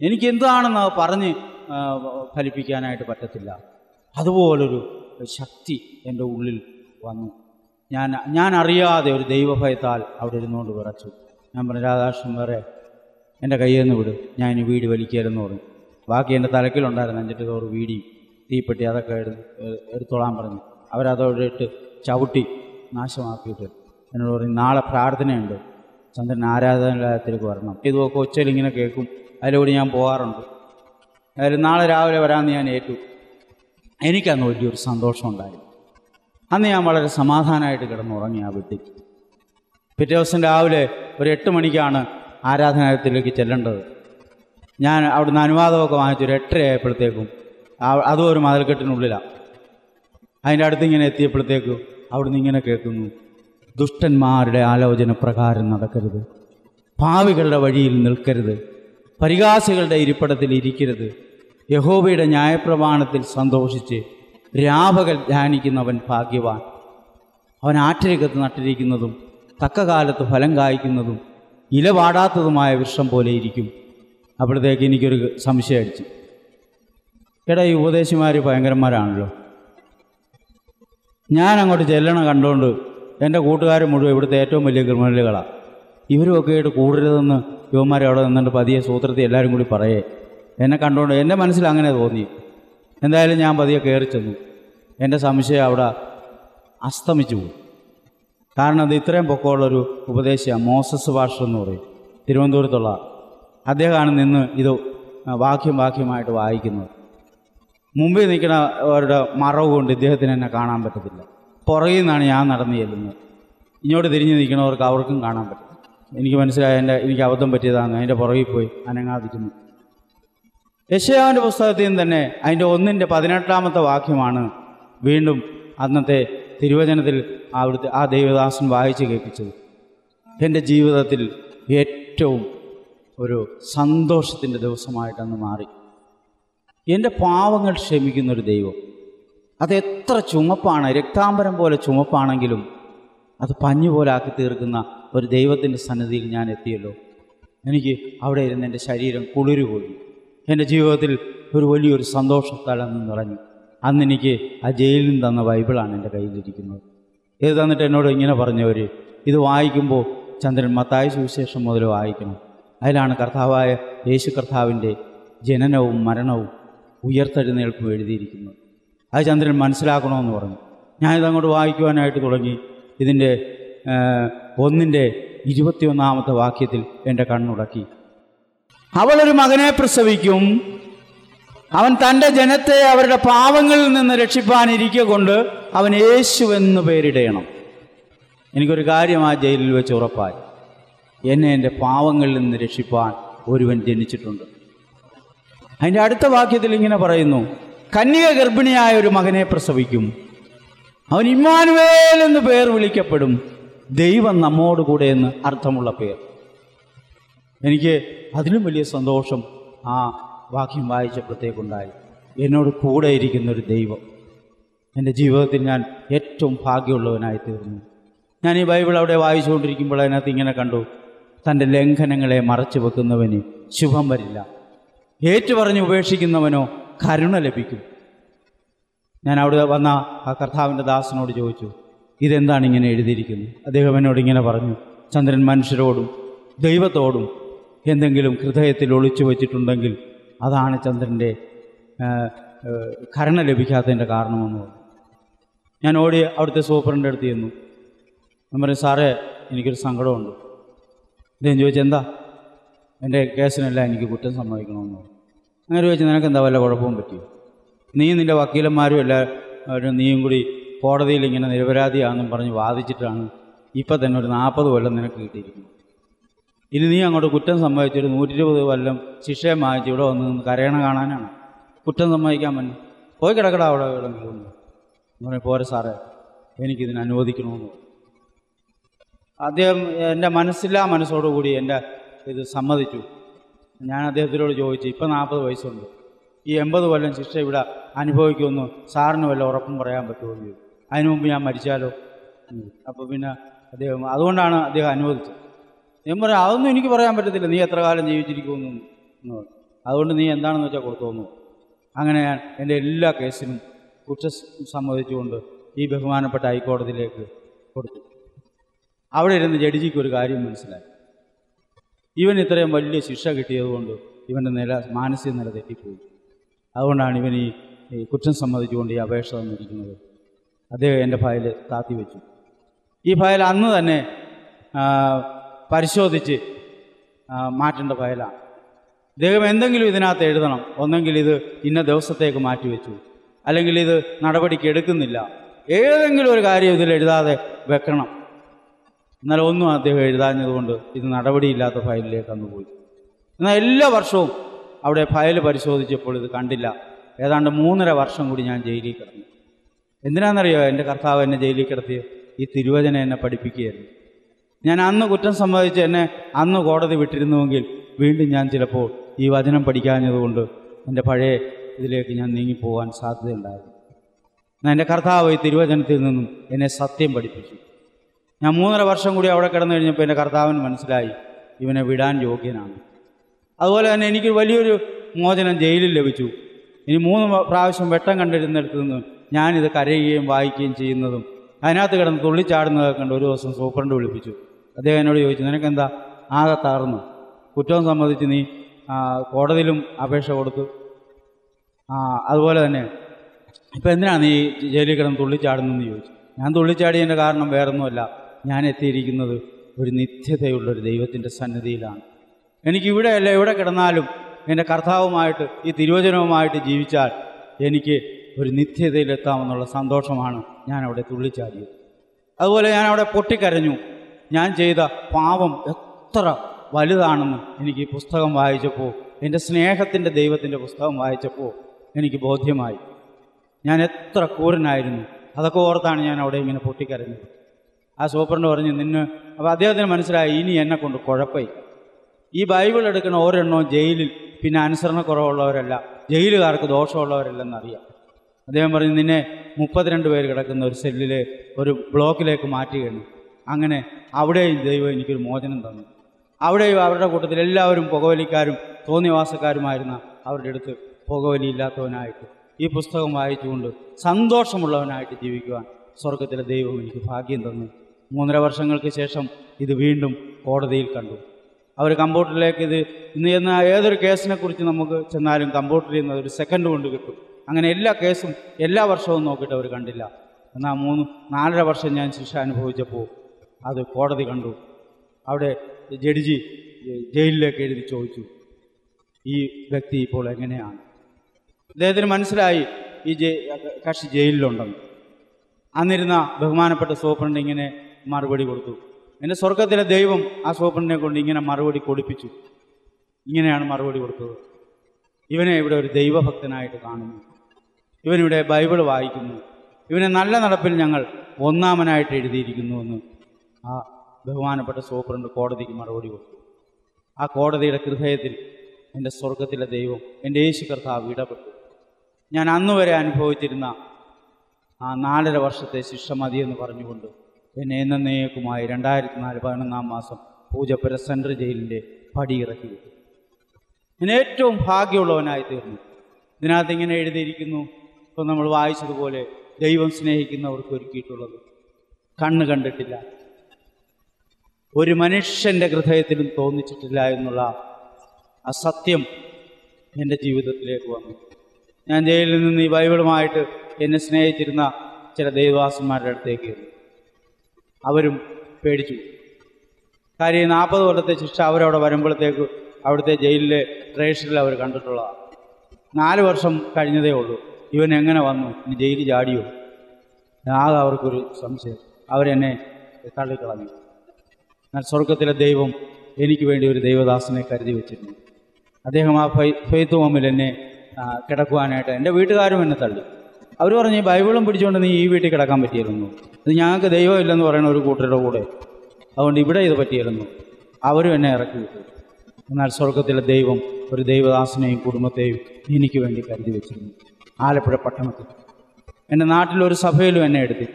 എനിക്ക് എന്താണെന്ന് പറഞ്ഞ് ഫലിപ്പിക്കാനായിട്ട് പറ്റത്തില്ല. അതുപോലൊരു ശക്തി എന്റെ ഉള്ളിൽ വന്നു. ഞാൻ ഞാൻ അറിയാതെ ഒരു ദൈവഭയത്താൽ അവിടെ ഇരുന്നുകൊണ്ട് വിറച്ചു. ഞാൻ പറഞ്ഞു രാധാകൃഷ്ണൻ വേറെ എന്റെ കയ്യിൽ നിന്ന് വിടും. ഞാൻ ഇനി വീട് വലിക്കരുതെന്ന് പറഞ്ഞു. ബാക്കി എന്റെ തലക്കിലുണ്ടായിരുന്നു അഞ്ചെട്ട് തോറ് വീടിയും തീപ്പെട്ടി അതൊക്കെ എടുത്ത് എടുത്തോളാൻ പറഞ്ഞു. അവരതോടെ ഇട്ട് ചവിട്ടി നാശമാക്കിയിട്ട് എന്നോട് പറഞ്ഞു നാളെ പ്രാർത്ഥനയുണ്ട്. ചന്ദ്രൻ ആരാധനാലയത്തിലേക്ക് വരണം. ഇതൊക്കെ ഒച്ചയിൽ ഇങ്ങനെ കേൾക്കും. അതിലൂടെ ഞാൻ പോകാറുണ്ട്. അതായത് നാളെ രാവിലെ വരാമെന്ന് ഞാൻ ഏറ്റു. എനിക്കന്ന് വലിയൊരു സന്തോഷം ഉണ്ടായി. അന്ന് ഞാൻ വളരെ സമാധാനമായിട്ട് കിടന്നുറങ്ങി ആ വീട്ടിൽ. പിറ്റേ ദിവസം രാവിലെ ഒരു എട്ട് മണിക്കാണ് ആരാധനാലയത്തിലേക്ക് ചെല്ലേണ്ടത്. ഞാൻ അവിടുന്ന് അനുവാദമൊക്കെ വാങ്ങിച്ചൊരു എട്ടരയായപ്പോഴത്തേക്കും അതും ഒരു മതിൽക്കെട്ടിനുള്ളിലാണ് അതിന്റെ അടുത്ത് ഇങ്ങനെ എത്തിയപ്പോഴത്തേക്കും അവിടുന്ന് ഇങ്ങനെ കേൾക്കുന്നു. ദുഷ്ടന്മാരുടെ ആലോചന പ്രകാരം നടക്കരുത്. ഭാവികളുടെ വഴിയിൽ നിൽക്കരുത്. പരിഹാസികളുടെ ഇരിപ്പിടത്തിൽ ഇരിക്കരുത്. യഹോബയുടെ ന്യായപ്രമാണത്തിൽ സന്തോഷിച്ച് രാപകൽ ധ്യാനിക്കുന്നവൻ ഭാഗ്യവാൻ. അവൻ ആറ്റരകത്ത് നട്ടിരിക്കുന്നതും തക്ക കാലത്ത് ഫലം കായ്ക്കുന്നതും ഇല വാടാത്തതുമായ വൃക്ഷം പോലെ ഇരിക്കും. അപ്പോഴത്തേക്ക് എനിക്കൊരു സംശയം അടിച്ചു. എടാ ഈ ഉപദേശിമാർ ഭയങ്കരന്മാരാണല്ലോ. ഞാൻ അങ്ങോട്ട് ചെല്ലണ കണ്ടുകൊണ്ട് എന്റെ കൂട്ടുകാർ മുഴുവൻ ഇവിടുത്തെ ഏറ്റവും വലിയ ക്രിമിനലുകളാണ് ഇവരുമൊക്കെ ആയിട്ട് കൂടരുതെന്ന് യുവന്മാരെ അവിടെ നിന്നിട്ട് പതിയെ സൂത്രത്തിൽ എല്ലാവരും കൂടി പറയേ. എന്നെ കണ്ടുകൊണ്ട് എന്റെ മനസ്സിൽ അങ്ങനെ തോന്നി. എന്തായാലും ഞാൻ പതിയെ കയറി ചെന്നു. എന്റെ സംശയം അവിടെ അസ്തമിച്ചു പോയി. കാരണം അത് ഇത്രയും പൊക്കമുള്ളൊരു ഉപദേശിയാണ് മോസസ് ഭാഷ എന്ന് പറയും. തിരുവനന്തപുരത്തുള്ള. അദ്ദേഹമാണ് നിന്ന് ഇത് വാക്യം വാക്യമായിട്ട് വായിക്കുന്നത്. മുമ്പിൽ നിൽക്കുന്ന അവരുടെ മറവ് കൊണ്ട് ഇദ്ദേഹത്തിന് എന്നെ കാണാൻ പറ്റത്തില്ല. പുറകിൽ നിന്നാണ് ഞാൻ നടന്നു ചെല്ലുന്നത്. ഇങ്ങോട്ട് തിരിഞ്ഞ് നിൽക്കുന്നവർക്ക് അവർക്കും കാണാൻ പറ്റും എനിക്ക് മനസ്സിലായ എന്റെ എനിക്ക് അബദ്ധം പറ്റിയതാണ് അതിന്റെ പുറകിൽ പോയി അനങ്ങാതിരുന്നു യശയാവിന്റെ പുസ്തകത്തിൽ നിന്ന് തന്നെ അതിന്റെ ഒന്നിന്റെ പതിനെട്ടാമത്തെ വാക്യമാണ് വീണ്ടും അന്നത്തെ തിരുവചനത്തിൽ അവിടുത്തെ ആ ദൈവദാസൻ വായിച്ച് കേൾപ്പിച്ചത്. എന്റെ ജീവിതത്തിൽ ഏറ്റവും ഒരു സന്തോഷത്തിന്റെ ദിവസമായിട്ടന്ന് മാറി. എന്റെ പാവങ്ങൾ ക്ഷമിക്കുന്നൊരു ദൈവം. അത് എത്ര ചുമപ്പാണ് രക്താംബരം പോലെ ചുമപ്പാണെങ്കിലും അത് പഞ്ഞു പോലെ ആക്കി തീർക്കുന്ന ഒരു ദൈവത്തിന്റെ സന്നിധിയിൽ ഞാൻ എത്തിയല്ലോ. എനിക്ക് അവിടെ ഇരുന്ന് എന്റെ ശരീരം കുളിരുപോയി. എന്റെ ജീവിതത്തിൽ ഒരു വലിയൊരു സന്തോഷത്താൽ അന്ന് നിറഞ്ഞു അന്ന് എനിക്ക് ആ ജയിലിൽ നിന്ന് തന്ന ബൈബിളാണ് എന്റെ കയ്യിലിരിക്കുന്നത്. ഇത് തന്നിട്ട് എന്നോട് ഇങ്ങനെ പറഞ്ഞവർ ഇത് വായിക്കുമ്പോൾ ചന്ദ്രൻ മത്തായ സുവിശേഷം മുതൽ വായിക്കണം. അതിലാണ് കർത്താവായ യേശു കർത്താവിന്റെ ജനനവും മരണവും ഉയർത്തെഴുന്നേൽപ്പും എഴുതിയിരിക്കുന്നത് അത് ചന്ദ്രൻ മനസ്സിലാക്കണമെന്ന് പറഞ്ഞു. ഞാനിതങ്ങോട്ട് വായിക്കുവാനായിട്ട് തുടങ്ങി. ഇതിന്റെ ഒന്നിന്റെ ഇരുപത്തിയൊന്നാമത്തെ വാക്യത്തിൽ എന്റെ കണ്ണുടക്കി. അവളൊരു മകനെ പ്രസവിക്കും. അവൻ തന്റെ ജനത്തെ അവരുടെ പാവങ്ങളിൽ നിന്ന് രക്ഷിപ്പാനിരിക്കെ കൊണ്ട് അവൻ യേശു എന്ന് പേരിടയണം എനിക്കൊരു കാര്യം ആ ജയിലിൽ വെച്ച് ഉറപ്പായി. എന്നെ എന്റെ പാവങ്ങളിൽ നിന്ന് രക്ഷിപ്പാൻ ഒരുവൻ ജനിച്ചിട്ടുണ്ട്. അതിന്റെ അടുത്ത വാക്യത്തിൽ ഇങ്ങനെ പറയുന്നു കന്യക ഗർഭിണിയായ ഒരു മകനെ പ്രസവിക്കും. അവൻ ഇമ്മാനുവേൽ എന്ന് പേർ വിളിക്കപ്പെടും. ദൈവം നമ്മോട് കൂടെ എന്ന് അർത്ഥമുള്ള പേർ. എനിക്ക് അതിലും വലിയ സന്തോഷം ആ വാക്യം വായിച്ചപ്പോഴത്തേക്കുണ്ടായി എന്നോട് കൂടെ ഇരിക്കുന്ന ഒരു ദൈവം. എന്റെ ജീവിതത്തിൽ ഞാൻ ഏറ്റവും ഭാഗ്യമുള്ളവനായി തീർന്നു. ഞാൻ ഈ ബൈബിൾ അവിടെ വായിച്ചുകൊണ്ടിരിക്കുമ്പോൾ അതിനകത്ത് ഇങ്ങനെ കണ്ടു തന്റെ ലംഘനങ്ങളെ മറച്ചു വെക്കുന്നവന് ശുഭം വരില്ല. ഏറ്റുപറഞ്ഞ് ഉപേക്ഷിക്കുന്നവനോ കരുണ ലഭിക്കും. ഞാൻ അവിടെ വന്ന ആ കർത്താവിന്റെ ദാസനോട് ചോദിച്ചു ഇതെന്താണ് ഇങ്ങനെ എഴുതിയിരിക്കുന്നത്? അദ്ദേഹം എന്നോട് ഇങ്ങനെ പറഞ്ഞു ചന്ദ്രൻ മനുഷ്യരോടും ദൈവത്തോടും എന്തെങ്കിലും ഹൃദയത്തിൽ ഒളിച്ചു വച്ചിട്ടുണ്ടെങ്കിൽ അതാണ് ചന്ദ്രന്റെ കരുണ ലഭിക്കാത്തതിന്റെ കാരണമെന്ന് പറഞ്ഞു. ഞാൻ ഓടി അവിടുത്തെ സൂപ്രന്റെ അടുത്ത് ചെന്നു. ഞാൻ പറയും സാറേ എനിക്കൊരു സങ്കടമുണ്ട്. അദ്ദേഹം ചോദിച്ചെന്താ എന്റെ കേസിനെല്ലാം എനിക്ക് കുറ്റം സമ്മതിക്കണമെന്ന് പറഞ്ഞു. അങ്ങനെ വെച്ച് നിനക്ക് എന്താ വല്ല കുഴപ്പവും പറ്റിയോ? നീ നിന്റെ വക്കീലന്മാരും എല്ലാവരും നീയും കൂടി കോടതിയിൽ ഇങ്ങനെ നിരപരാധിയാണെന്നും പറഞ്ഞ് വാദിച്ചിട്ടാണ് ഇപ്പം തന്നെ ഒരു നാൽപ്പത് കൊല്ലം നിനക്ക് കിട്ടിയിരിക്കുന്നത്. ഇനി നീ അങ്ങോട്ട് കുറ്റം സംഭവിച്ചൊരു നൂറ്റി ഇരുപത് കൊല്ലം ശിക്ഷയും വാങ്ങിച്ച് ഇവിടെ വന്ന് നിന്ന് കരയണ കാണാനാണ്. കുറ്റം സമ്മതിക്കാൻ പറ്റും പോയി കിടക്കടാ അവിടെ എവിടെയെങ്കിലും എന്ന് പറഞ്ഞു പോരെ സാറേ എനിക്കിതിന് അനുവദിക്കണമെന്ന് അദ്ദേഹം എന്റെ മനസ്സില്ലാ മനസ്സോടുകൂടി എന്റെ ഇത് സമ്മതിച്ചു. ഞാൻ അദ്ദേഹത്തിനോട് ചോദിച്ചു ഇപ്പം നാൽപ്പത് വയസ്സുണ്ട്. ഈ എൺപത് കൊല്ലം ശിക്ഷ ഇവിടെ അനുഭവിക്കുമെന്ന് സാറിന് വല്ല ഉറപ്പും പറയാൻ പറ്റുമോ? അതിനു മുമ്പ് ഞാൻ മരിച്ചാലോ? അപ്പോൾ പിന്നെ അദ്ദേഹം അതുകൊണ്ടാണ് അദ്ദേഹം അനുവദിച്ചത്. ഞാൻ പറയാം അതൊന്നും എനിക്ക് പറയാൻ പറ്റത്തില്ല. നീ എത്ര കാലം ജീവിച്ചിരിക്കുമെന്ന് എന്ന്. അതുകൊണ്ട് നീ എന്താണെന്ന് വെച്ചാൽ കൊടുത്തോന്നു അങ്ങനെ ഞാൻ എന്റെ എല്ലാ കേസിനും കുറ്റ സമ്മതിച്ചുകൊണ്ട് ഈ ബഹുമാനപ്പെട്ട ഹൈക്കോടതിയിലേക്ക് കൊടുത്തു. അവിടെ ഇരുന്ന് ജഡ്ജിക്ക് ഒരു കാര്യം മനസ്സിലായി. ഇവൻ ഇത്രയും വലിയ ശിക്ഷ കിട്ടിയതുകൊണ്ട് ഇവന്റെ നില മാനസിക നില തെറ്റിപ്പോയി. അതുകൊണ്ടാണ് ഇവൻ ഈ കുറ്റം സമ്മതിച്ചുകൊണ്ട് ഈ അപേക്ഷ തന്നിരിക്കുന്നത്. അദ്ദേഹം എന്റെ ഫയൽ താത്തി വെച്ചു. ഈ ഫയൽ അന്ന് തന്നെ പരിശോധിച്ച് മാറ്റേണ്ട ഫയലാണ്. അദ്ദേഹം എന്തെങ്കിലും ഇതിനകത്ത് എഴുതണം. ഒന്നെങ്കിൽ ഇത് ഇന്ന ദിവസത്തേക്ക് മാറ്റിവെച്ചു അല്ലെങ്കിൽ ഇത് നടപടിക്ക് എടുക്കുന്നില്ല. ഏതെങ്കിലും ഒരു കാര്യം ഇതിൽ എഴുതാതെ വെക്കണം. എന്നാൽ ഒന്നും അദ്ദേഹം എഴുതാഞ്ഞതുകൊണ്ട് ഇത് നടപടിയില്ലാത്ത ഫയലിലേക്ക് അന്ന് പോയി. എന്നാൽ എല്ലാ വർഷവും അവിടെ ഫയൽ പരിശോധിച്ചപ്പോൾ ഇത് കണ്ടില്ല. ഏതാണ്ട് മൂന്നര വർഷം കൂടി ഞാൻ ജയിലിൽ കിടന്നു. എന്തിനാണെന്നറിയോ? എന്റെ കർത്താവ് എന്നെ ജയിലിൽ കിടത്തി ഈ തിരുവചന എന്നെ പഠിപ്പിക്കുകയായിരുന്നു. ഞാൻ അന്ന് കുറ്റം സമ്മതിച്ച് എന്നെ അന്ന് കോടതി വിട്ടിരുന്നുവെങ്കിൽ വീണ്ടും ഞാൻ ചിലപ്പോൾ ഈ വചനം പഠിക്കാഞ്ഞതുകൊണ്ട് എന്റെ പഴയ ഇതിലേക്ക് ഞാൻ നീങ്ങിപ്പോകാൻ സാധ്യതയുണ്ടായിരുന്നു. എന്നാൽ എന്റെ കർത്താവ് ഈ തിരുവചനത്തിൽ നിന്നും എന്നെ സത്യം പഠിപ്പിച്ചു. ഞാൻ മൂന്നര വർഷം കൂടി അവിടെ കിടന്നു കഴിഞ്ഞപ്പോൾ എന്റെ കർത്താവിന് മനസ്സിലായി ഇവനെ വിടാൻ യോഗ്യനാണ്. അതുപോലെ തന്നെ എനിക്ക് വലിയൊരു മോചനം ജയിലിൽ ലഭിച്ചു. ഇനി മൂന്ന് പ്രാവശ്യം വെട്ടം കണ്ടിരുന്നിടത്ത് നിന്ന് ഞാനിത് കരയുകയും വായിക്കുകയും ചെയ്യുന്നതും അതിനകത്ത് കിടന്ന് തുള്ളിച്ചാടുന്നതൊക്കെ കണ്ട് ഒരു ദിവസം സൂപ്രണ്ട് വിളിപ്പിച്ചു. അദ്ദേഹം എന്നോട് ചോദിച്ചു നിനക്കെന്താ? ആകെ തകർന്നു. കുറ്റവും സംബന്ധിച്ച് നീ കോടതിയിലും അപേക്ഷ കൊടുത്തു. അതുപോലെ തന്നെ ഇപ്പം എന്തിനാണ് നീ ജയിലിൽ കിടന്ന് തുള്ളിച്ചാടുന്നതെന്ന് ചോദിച്ചു? ഞാൻ തുള്ളിച്ചാടിയതിന്റെ കാരണം വേറൊന്നുമല്ല. ഞാൻ എത്തിയിരിക്കുന്നത് ഒരു നിത്യതയുള്ളൊരു ദൈവത്തിന്റെ സന്നിധിയിലാണ്. എനിക്ക് ഇവിടെയല്ല എവിടെ കിടന്നാലും എന്റെ കർത്താവുമായിട്ട് ഈ തിരുവചനവുമായിട്ട് ജീവിച്ചാൽ എനിക്ക് ഒരു നിത്യതയിലെത്താമെന്നുള്ള സന്തോഷമാണ് ഞാൻ അവിടെ തുള്ളിച്ചാടിയത്. അതുപോലെ ഞാൻ അവിടെ പൊട്ടിക്കരഞ്ഞു. ഞാൻ ചെയ്ത പാപം എത്ര വലുതാണെന്ന് എനിക്ക് ഈ പുസ്തകം വായിച്ചപ്പോൾ എന്റെ സ്നേഹത്തിന്റെ ദൈവത്തിന്റെ പുസ്തകം വായിച്ചപ്പോൾ എനിക്ക് ബോധ്യമായി. ഞാൻ എത്ര ക്രൂരനായിരുന്നു. അതൊക്കെ ഓർത്താണ് ഞാൻ അവിടെ ഇങ്ങനെ പൊട്ടിക്കരഞ്ഞത്. ആ സൂപ്രണ്ട് പറഞ്ഞു നിന്നെ അപ്പോൾ അദ്ദേഹത്തിന് മനസ്സിലായി ഇനി എന്നെ കൊണ്ട് കുഴപ്പമില്ല. ഈ ബൈബിൾ എടുക്കുന്ന ഓരെണ്ണവും ജയിലിൽ പിന്നെ അനുസരണക്കുറവുള്ളവരല്ല ജയിലുകാർക്ക് ദോഷമുള്ളവരല്ലെന്നറിയാം. അദ്ദേഹം പറഞ്ഞു നിന്നെ മുപ്പത്തിരണ്ട് പേര് കിടക്കുന്ന ഒരു സെല്ലിൽ ഒരു ബ്ലോക്കിലേക്ക് മാറ്റുകയാണ്. അങ്ങനെ അവിടെയും ദൈവം എനിക്കൊരു മോചനം തന്നു. അവിടെയും അവരുടെ കൂട്ടത്തിൽ എല്ലാവരും പുകവലിക്കാരും തോന്നിവാസക്കാരുമായിരുന്ന അവരുടെ അടുത്ത് പുകവലിയില്ലാത്തവനായിട്ട് ഈ പുസ്തകം വായിച്ചുകൊണ്ട് സന്തോഷമുള്ളവനായിട്ട് ജീവിക്കുവാൻ സ്വർഗത്തിലെ ദൈവം എനിക്ക് ഭാഗ്യം തന്നു. മൂന്നര വർഷങ്ങൾക്ക് ശേഷം ഇത് വീണ്ടും കോടതിയിൽ കണ്ടു. അവർ കമ്പ്യൂട്ടറിലേക്ക് ഇത് ഇന്ന് ചെന്ന ഏതൊരു കേസിനെ കുറിച്ച് നമുക്ക് ചെന്നാലും കമ്പ്യൂട്ടറിൽ നിന്ന് ഒരു സെക്കൻഡ് കൊണ്ട് കിട്ടും. അങ്ങനെ എല്ലാ കേസും എല്ലാ വർഷവും നോക്കിയിട്ട് അവർ കണ്ടില്ല. എന്നാൽ മൂന്ന് നാലര വർഷം ഞാൻ ശിക്ഷ അനുഭവിച്ചപ്പോൾ അത് കോടതി കണ്ടു. അവിടെ ജഡ്ജി ജയിലിലേക്ക് എഴുതി ചോദിച്ചു ഈ വ്യക്തി ഇപ്പോൾ എങ്ങനെയാണ്? അദ്ദേഹത്തിന് മനസ്സിലായി ഈ കക്ഷി ജയിലിലുണ്ടെന്ന്. അന്നിരുന്ന ബഹുമാനപ്പെട്ട സൂപ്രണ്ട് ഇങ്ങനെ മറുപടി കൊടുത്തു. എന്റെ സ്വർഗത്തിലെ ദൈവം ആ സൂപ്രണ്ടിനെ കൊണ്ട് ഇങ്ങനെ മറുപടി കൊടുപ്പിച്ചു. ഇങ്ങനെയാണ് മറുപടി കൊടുത്തത്. ഇവനെ ഇവിടെ ഒരു ദൈവഭക്തനായിട്ട് കാണുന്നു. ഇവനിവിടെ ബൈബിൾ വായിക്കുന്നു. ഇവനെ നല്ല നടപ്പിൽ ഞങ്ങൾ ഒന്നാമനായിട്ട് എഴുതിയിരിക്കുന്നുവെന്ന് ആ ബഹുമാനപ്പെട്ട സൂപ്രണ്ട് കോടതിക്ക് മറുപടി കൊടുത്തു. ആ കോടതിയുടെ ഹൃദയത്തിൽ എന്റെ സ്വർഗത്തിലെ ദൈവം എന്റെ യേശു കർത്താവ് ഇടപെട്ടു. ഞാൻ അന്നുവരെ അനുഭവിച്ചിരുന്ന ആ നാലര വർഷത്തെ ശിക്ഷ മതിയെന്ന് പറഞ്ഞുകൊണ്ട് എന്നെ എന്നേക്കുമായി രണ്ടായിരത്തി നാല് പതിനൊന്നാം മാസം പൂജപ്പുര സെൻട്രൽ ജയിലിന്റെ പടിയിറക്കി വിട്ടു. ഞാൻ ഏറ്റവും ഭാഗ്യമുള്ളവനായി തീർന്നു. ഇതിനകത്ത് ഇങ്ങനെ എഴുതിയിരിക്കുന്നു ഇപ്പം നമ്മൾ വായിച്ചതുപോലെ ദൈവം സ്നേഹിക്കുന്നവർക്ക് ഒരുക്കിയിട്ടുള്ളത്. കണ്ണ് കണ്ടിട്ടില്ല. ഒരു മനുഷ്യന്റെ ഹൃദയത്തിലും തോന്നിച്ചിട്ടില്ല എന്നുള്ള ആ സത്യം എന്റെ ജീവിതത്തിലേക്ക് വന്നു. ഞാൻ ജയിലിൽ നിന്ന് ഈ ബൈബിളുമായിട്ട് എന്നെ സ്നേഹിച്ചിരുന്ന ചില ദൈവവാസന്മാരുടെ അടുത്തേക്ക്. അവരും പേടിച്ചു. കാര്യം നാൽപ്പത് കൊല്ലത്തെ ശിക്ഷ അവരവിടെ വരുമ്പോഴത്തേക്ക് അവിടുത്തെ ജയിലിലെ ട്രേഷറിൽ അവർ കണ്ടിട്ടുള്ളതാണ്. നാല് വർഷം കഴിഞ്ഞതേ ഉള്ളൂ. ഇവൻ എങ്ങനെ വന്നു? ഇനി ജയിലിൽ ചാടിയോ? ആകെ അവർക്കൊരു സംശയം. അവരെന്നെ തള്ളിക്കളഞ്ഞു. എന്നാൽ സ്വർഗത്തിലെ ദൈവം എനിക്ക് വേണ്ടി ഒരു ദൈവദാസനെ കരുതി വെച്ചിരുന്നു. അദ്ദേഹം ആ ഫൈ ഫെയ്ത്ത് ഹോമിൽ എന്നെ കിടക്കുവാനായിട്ട് എന്റെ വീട്ടുകാരും എന്നെ തള്ളി. അവർ പറഞ്ഞു "ഈ ബൈബിളും പിടിച്ചുകൊണ്ട് നീ ഈ വീട്ടിൽ കിടക്കാൻ പറ്റിയിരുന്നു. ഇത് ഞങ്ങൾക്ക് ദൈവം ഇല്ലെന്ന് പറയുന്ന ഒരു കൂട്ടരുടെ കൂടെ. അതുകൊണ്ട് ഇവിടെ ഇത് പറ്റിയിരുന്നു. അവരും എന്നെ ഇറക്കി വിട്ടു. എന്നാൽ സ്വർഗത്തിലെ ദൈവം ഒരു ദൈവദാസനെയും കുടുംബത്തെയും എനിക്ക് വേണ്ടി കരുതി വെച്ചിരുന്നു. ആലപ്പുഴ പട്ടണത്തിൽ. എന്റെ നാട്ടിലൊരു സഭയിലും എന്നെ എടുത്തി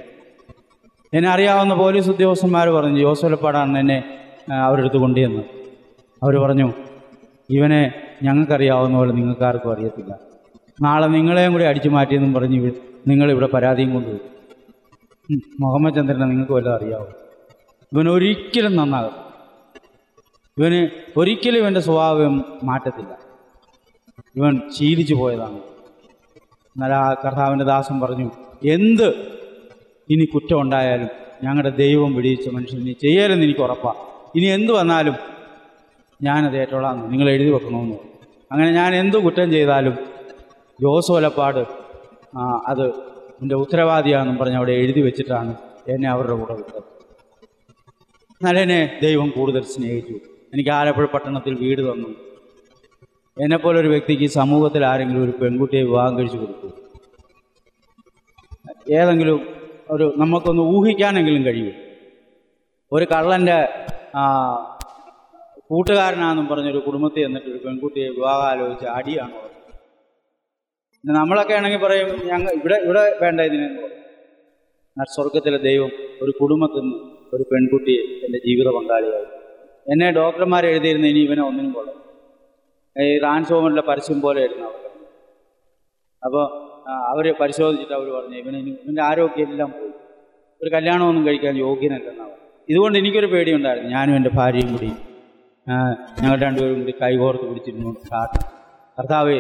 എന്നെ അറിയാവുന്ന പോലീസ് ഉദ്യോഗസ്ഥന്മാർ പറഞ്ഞു ജോസലപ്പാടാണ് എന്നെ അവരെടുത്ത് അവരുടെ അടുത്ത് കൊണ്ടുവന്ന് അവർ പറഞ്ഞു ഇവനെ ഞങ്ങൾക്കറിയാവുന്ന പോലെ നിങ്ങൾക്കാർക്കും അറിയത്തില്ല. നാളെ നിങ്ങളെയും കൂടി അടിച്ചു മാറ്റിയെന്നും പറഞ്ഞ് നിങ്ങളിവിടെ പരാതിയും കൊണ്ടുപോയി മുഹമ്മദ് ചന്ദ്രനെ നിങ്ങൾക്ക് വല്ലതും അറിയാവും? ഇവൻ ഒരിക്കലും നന്നാകും ഇവന് ഒരിക്കലും ഇവന്റെ സ്വഭാവം മാറ്റത്തില്ല. ഇവൻ ശീലിച്ചു പോയതാണ്. എന്നാൽ ആ കർത്താവിന്റെ ദാസം പറഞ്ഞു എന്ത്? ഇനി കുറ്റം ഉണ്ടായാലും ഞങ്ങളുടെ ദൈവം പിടിയിച്ച മനുഷ്യൻ നീ ചെയ്യലെന്ന് എനിക്ക് ഉറപ്പാണ് ഇനി എന്ത് വന്നാലും ഞാനത് ഏറ്റോളാം നിങ്ങൾ എഴുതി വെക്കണമെന്ന് അങ്ങനെ ഞാൻ എന്ത് കുറ്റം ചെയ്താലും ജോസ് ഒലപ്പാട് ആ, അത് എന്റെ ഉത്തരവാദിയാണെന്നും പറഞ്ഞ് അവിടെ എഴുതി വെച്ചിട്ടാണ് എന്നെ അവരുടെ കൂടെ വിട്ടത്. എന്നെ ദൈവം കൂടുതൽ സ്നേഹിച്ചു. എനിക്ക് ആലപ്പുഴ പട്ടണത്തിൽ വീട് തന്നു. എന്നെപ്പോലെ ഒരു വ്യക്തിക്ക് സമൂഹത്തിൽ ആരെങ്കിലും ഒരു പെൺകുട്ടിയെ വിവാഹം കഴിച്ചു കൊടുത്തു ഏതെങ്കിലും ഒരു നമുക്കൊന്ന് ഊഹിക്കാനെങ്കിലും കഴിയും. ഒരു കള്ളന്റെ കൂട്ടുകാരനാണെന്നും പറഞ്ഞൊരു കുടുംബത്തിൽ എന്നിട്ട് ഒരു പെൺകുട്ടിയെ വിവാഹം ആലോചിച്ച് അടിയാണ് നമ്മളൊക്കെ ആണെങ്കിൽ പറയും ഞങ്ങൾ ഇവിടെ ഇവിടെ വേണ്ട ഇതിനെ. സ്വർഗത്തിലെ ദൈവം ഒരു കുടുംബത്തിൽ നിന്ന് ഒരു പെൺകുട്ടിയെ എന്റെ ജീവിത പങ്കാളിയായി. എന്നെ ഡോക്ടർമാർ എഴുതിയിരുന്ന ഇനി ഇവനെ ഒന്നിനും കൊള്ളാം. ഈ റാൻസോമറിലെ പരസ്യം പോലെ ആയിരുന്നു അവർ അപ്പോൾ അവർ പരിശോധിച്ചിട്ട് അവർ പറഞ്ഞു ഇവന് ഇവന്റെ ആരോഗ്യം എല്ലാം പോയി. ഒരു കല്യാണമൊന്നും കഴിക്കാൻ യോഗ്യനല്ലെന്നാണ് ഇതുകൊണ്ട് എനിക്കൊരു പേടിയുണ്ടായിരുന്നു. ഞാനും എന്റെ ഭാര്യയും കൂടി ഞങ്ങൾ രണ്ടുപേരും കൂടി കൈകോർത്ത് പിടിച്ചിരുന്നു കാട്ടും കർത്താവേ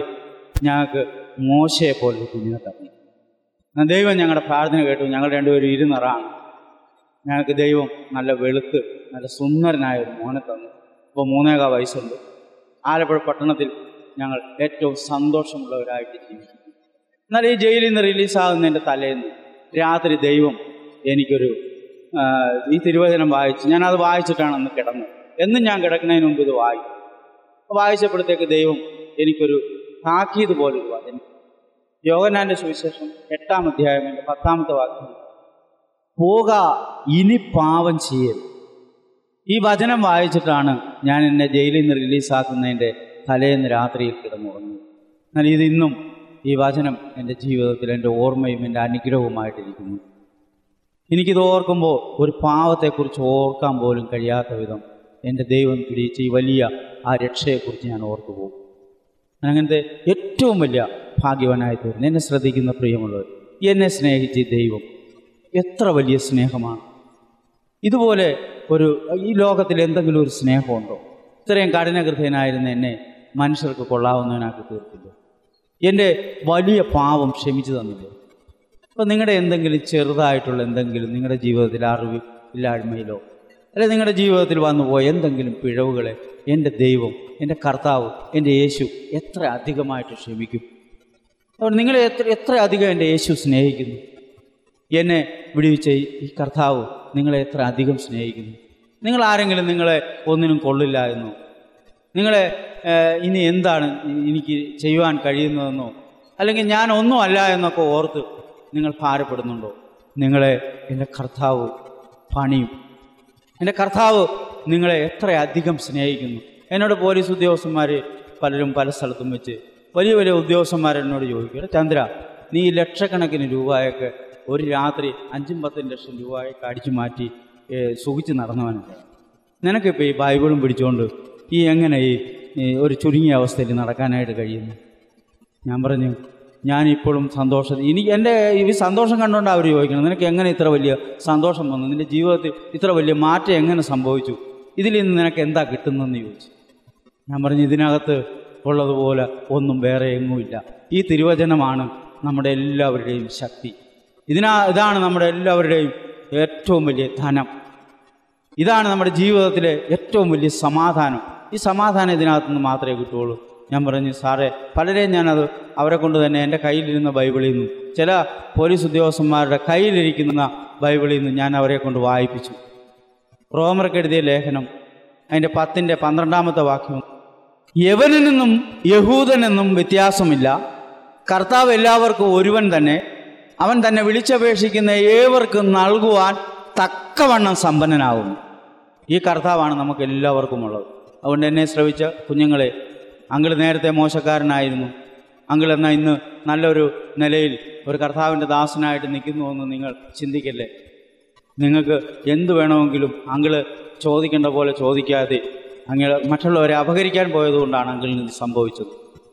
ഞങ്ങൾക്ക് മോശയെ പോലെ കുഞ്ഞിനെ തന്നു ദൈവം ഞങ്ങളുടെ പ്രാർത്ഥന കേട്ടു. ഞങ്ങൾ രണ്ടുപേരും ഇരുന്നറാണ് ഞങ്ങൾക്ക് ദൈവം നല്ല വെളുത്ത് നല്ല സുന്ദരനായ ഒരു മോനെ തന്നു. ഇപ്പോൾ മൂന്നേകാ വയസ്സുണ്ട്. ആലപ്പുഴ പട്ടണത്തിൽ ഞങ്ങൾ ഏറ്റവും സന്തോഷമുള്ളവരായിട്ട് ജീവിക്കുന്നു. എന്നാൽ ഈ ജയിലിൽ നിന്ന് റിലീസാകുന്നതിന്റെ തലേന്ന് രാത്രി ദൈവം എനിക്കൊരു ഈ തിരുവചനം വായിച്ചു. ഞാനത് വായിച്ചിട്ടാണ് അന്ന് കിടന്നത്. എന്നും ഞാൻ കിടക്കുന്നതിന് മുമ്പ് ഇത് വായിക്കും. വായിച്ചപ്പോഴത്തേക്ക് ദൈവം എനിക്കൊരു താക്കീത് പോലെ വചനം യോഗനാന്റെ സുവിശേഷം എട്ടാം അധ്യായം എന്റെ പത്താമത്തെ വാക്യം. പോക ഇനി പാവം ചെയ്യരുത് ഈ വചനം വായിച്ചിട്ടാണ് ഞാൻ എന്നെ ജയിലിൽ നിന്ന് റിലീസാക്കുന്നതിന്റെ തലേന്ന് രാത്രിയിൽ കിടന്നുറങ്ങുന്നത്. എന്നാൽ ഇതിന്നും ഈ വചനം എന്റെ ജീവിതത്തിൽ എന്റെ ഓർമ്മയും എന്റെ അനുഗ്രഹവുമായിട്ടിരിക്കുന്നു. എനിക്കിത് ഓർക്കുമ്പോൾ ഒരു പാവത്തെക്കുറിച്ച് ഓർക്കാൻ പോലും കഴിയാത്ത വിധം എന്റെ ദൈവം പിടിച്ച ഈ വലിയ ആ രക്ഷയെക്കുറിച്ച് ഞാൻ ഓർത്തു പോകും അങ്ങനത്തെ ഏറ്റവും വലിയ ഭാഗ്യവാനായി തീർന്നു എന്നെ ശ്രദ്ധിക്കുന്ന പ്രിയമുള്ളവർ എന്നെ സ്നേഹിച്ച ദൈവം എത്ര വലിയ സ്നേഹമാണ്. ഇതുപോലെ ഒരു ഈ ലോകത്തിൽ എന്തെങ്കിലും ഒരു സ്നേഹമുണ്ടോ? ഇത്രയും കഠിനകൃതയനായിരുന്ന എന്നെ മനുഷ്യർക്ക് കൊള്ളാവുന്നതിനാക്കി തീർത്തില്ല? എന്റെ വലിയ പാവം ക്ഷമിച്ചു തന്നില്ലേ? അപ്പോൾ നിങ്ങളുടെ എന്തെങ്കിലും ചെറുതായിട്ടുള്ള എന്തെങ്കിലും നിങ്ങളുടെ ജീവിതത്തിൽ അറിവ് ഇല്ലായ്മയിലോ അല്ലെ നിങ്ങളുടെ ജീവിതത്തിൽ വന്നുപോയ എന്തെങ്കിലും പിഴവുകളെ എന്റെ ദൈവം എന്റെ കർത്താവ് എന്റെ യേശു എത്ര അധികമായിട്ട് ക്ഷമിക്കും? അതുകൊണ്ട് നിങ്ങളെ എത്ര എത്ര അധികം എന്റെ യേശു സ്നേഹിക്കുന്നു? എന്നെ വിടുവിച്ച ഈ- ഈ കർത്താവ് നിങ്ങളെ എത്ര അധികം സ്നേഹിക്കുന്നു? നിങ്ങൾ ആരെങ്കിലും നിങ്ങളെ ഒന്നിനും കൊള്ളില്ല എന്നോ? നിങ്ങളെ ഇനി എന്താണ് എനിക്ക് ചെയ്യുവാൻ കഴിയുന്നതെന്നോ? അല്ലെങ്കിൽ ഞാൻ ഒന്നും അല്ല എന്നൊക്കെ ഓർത്ത് നിങ്ങൾ ഭാരപ്പെടുന്നുണ്ടോ? നിങ്ങളെ എന്റെ കർത്താവ് പണിയും. എന്റെ കർത്താവ് നിങ്ങളെ എത്ര അധികം സ്നേഹിക്കുന്നു? എന്നോട് പോലീസ് ഉദ്യോഗസ്ഥന്മാർ പലരും പല സ്ഥലത്തും വെച്ച് വലിയ വലിയ ഉദ്യോഗസ്ഥന്മാരെന്നോട് ചോദിക്കുക ചോദിക്കും "എടാ ചന്ദ്ര നീ ലക്ഷക്കണക്കിന് രൂപയൊക്കെ ഒരു രാത്രി അഞ്ചും പത്തും ലക്ഷം രൂപയൊക്കെ അടിച്ചു മാറ്റി സുഖിച്ച് നടന്നവനുണ്ട് നിനക്കിപ്പോൾ ഈ ബൈബിളും പിടിച്ചുകൊണ്ട് ഈ എങ്ങനെ ഈ ഒരു ചുരുങ്ങിയ അവസ്ഥയിൽ നടക്കാനായിട്ട് കഴിയുന്നു? ഞാൻ പറഞ്ഞു ഞാൻ ഇപ്പോഴും സന്തോഷം എനിക്ക് എന്റെ ഈ സന്തോഷം കണ്ടുകൊണ്ട് അവർ ചോദിക്കണം നിനക്ക് എങ്ങനെ ഇത്ര വലിയ സന്തോഷം വന്നു? നിന്റെ ജീവിതത്തിൽ ഇത്ര വലിയ മാറ്റം എങ്ങനെ സംഭവിച്ചു? ഇതിൽ നിന്ന് നിനക്ക് എന്താ കിട്ടുന്നതെന്ന് ചോദിച്ചു. ഞാൻ പറഞ്ഞു ഇതിനകത്ത് ഉള്ളതുപോലെ ഒന്നും വേറെ എങ്ങുമില്ല. ഈ തിരുവചനമാണ് നമ്മുടെ എല്ലാവരുടെയും ശക്തി. ഇതിനാ ഇതാണ് നമ്മുടെ എല്ലാവരുടെയും ഏറ്റവും വലിയ ധനം. ഇതാണ് നമ്മുടെ ജീവിതത്തിലെ ഏറ്റവും വലിയ സമാധാനം. ഈ സമാധാനം ഇതിനകത്ത് നിന്ന് മാത്രമേ കിട്ടുകയുള്ളൂ. ഞാൻ പറഞ്ഞു സാറേ പലരെയും ഞാനത് അവരെ കൊണ്ട് തന്നെ എന്റെ കയ്യിലിരുന്ന ബൈബിളിൽ നിന്നും ചില പോലീസ് ഉദ്യോഗസ്ഥന്മാരുടെ കയ്യിലിരിക്കുന്ന ബൈബിളിൽ നിന്ന് ഞാൻ അവരെ കൊണ്ട് വായിപ്പിച്ചു. റോമർക്കെഴുതിയ ലേഖനം അതിന്റെ പത്തിന്റെ പന്ത്രണ്ടാമത്തെ വാക്യം യവനെന്നും യഹൂദനെന്നും വ്യത്യാസമില്ല. കർത്താവ് എല്ലാവർക്കും ഒരുവൻ തന്നെ. അവൻ തന്നെ വിളിച്ചപേക്ഷിക്കുന്ന ഏവർക്കും നൽകുവാൻ തക്കവണ്ണം സമ്പന്നനാകുന്നു. ഈ കർത്താവാണ് നമുക്ക് എല്ലാവർക്കും ഉള്ളത് അതുകൊണ്ട് എന്നെ ശ്രവിച്ച കുഞ്ഞുങ്ങളെ അങ്കിൾ നേരത്തെ മോശക്കാരനായിരുന്നു. അങ്കിൾ എന്നാൽ ഇന്ന് നല്ലൊരു നിലയിൽ ഒരു കർത്താവിന്റെ ദാസനായിട്ട് നിൽക്കുന്നു എന്ന് നിങ്ങൾ ചിന്തിക്കല്ലേ? നിങ്ങൾക്ക് എന്ത് വേണമെങ്കിലും അങ്കിൾ ചോദിക്കേണ്ട പോലെ ചോദിക്കാതെ അങ്കിൾ മറ്റുള്ളവരെ അപഹരിക്കാൻ പോയതുകൊണ്ടാണ് അങ്കിളിന് ഇത് സംഭവിച്ചത്.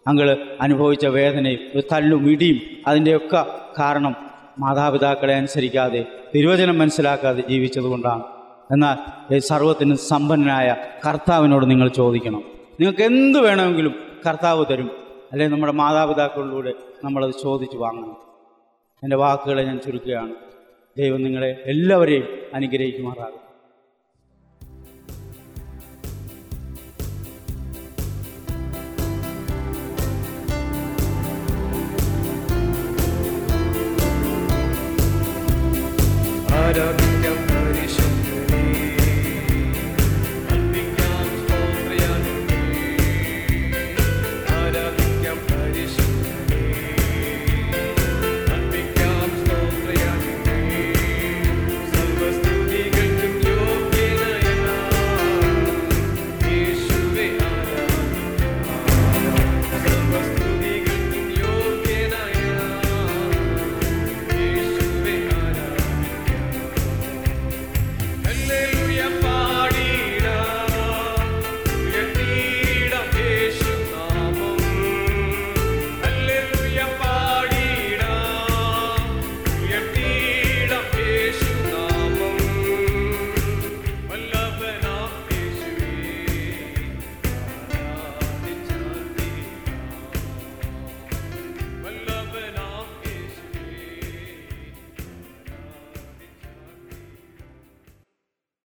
അങ്ങൾ അനുഭവിച്ച വേദനയും ഒരു തല്ലും ഇടിയും അതിന്റെയൊക്കെ കാരണം മാതാപിതാക്കളെ അനുസരിക്കാതെ തിരുവചനം മനസ്സിലാക്കാതെ ജീവിച്ചതുകൊണ്ടാണ് എന്നാൽ ഈ സർവത്തിന് സമ്പന്നനായ കർത്താവിനോട് നിങ്ങൾ ചോദിക്കണം. നിങ്ങൾക്ക് എന്ത് വേണമെങ്കിലും കർത്താവ് തരും. അല്ലെങ്കിൽ നമ്മുടെ മാതാപിതാക്കളിലൂടെ നമ്മളത് ചോദിച്ചു വാങ്ങണം. എന്റെ വാക്കുകളെ ഞാൻ ചുരുക്കുകയാണ്. ദൈവം നിങ്ങളെ എല്ലാവരെയും അനുഗ്രഹിക്കുമാറാകും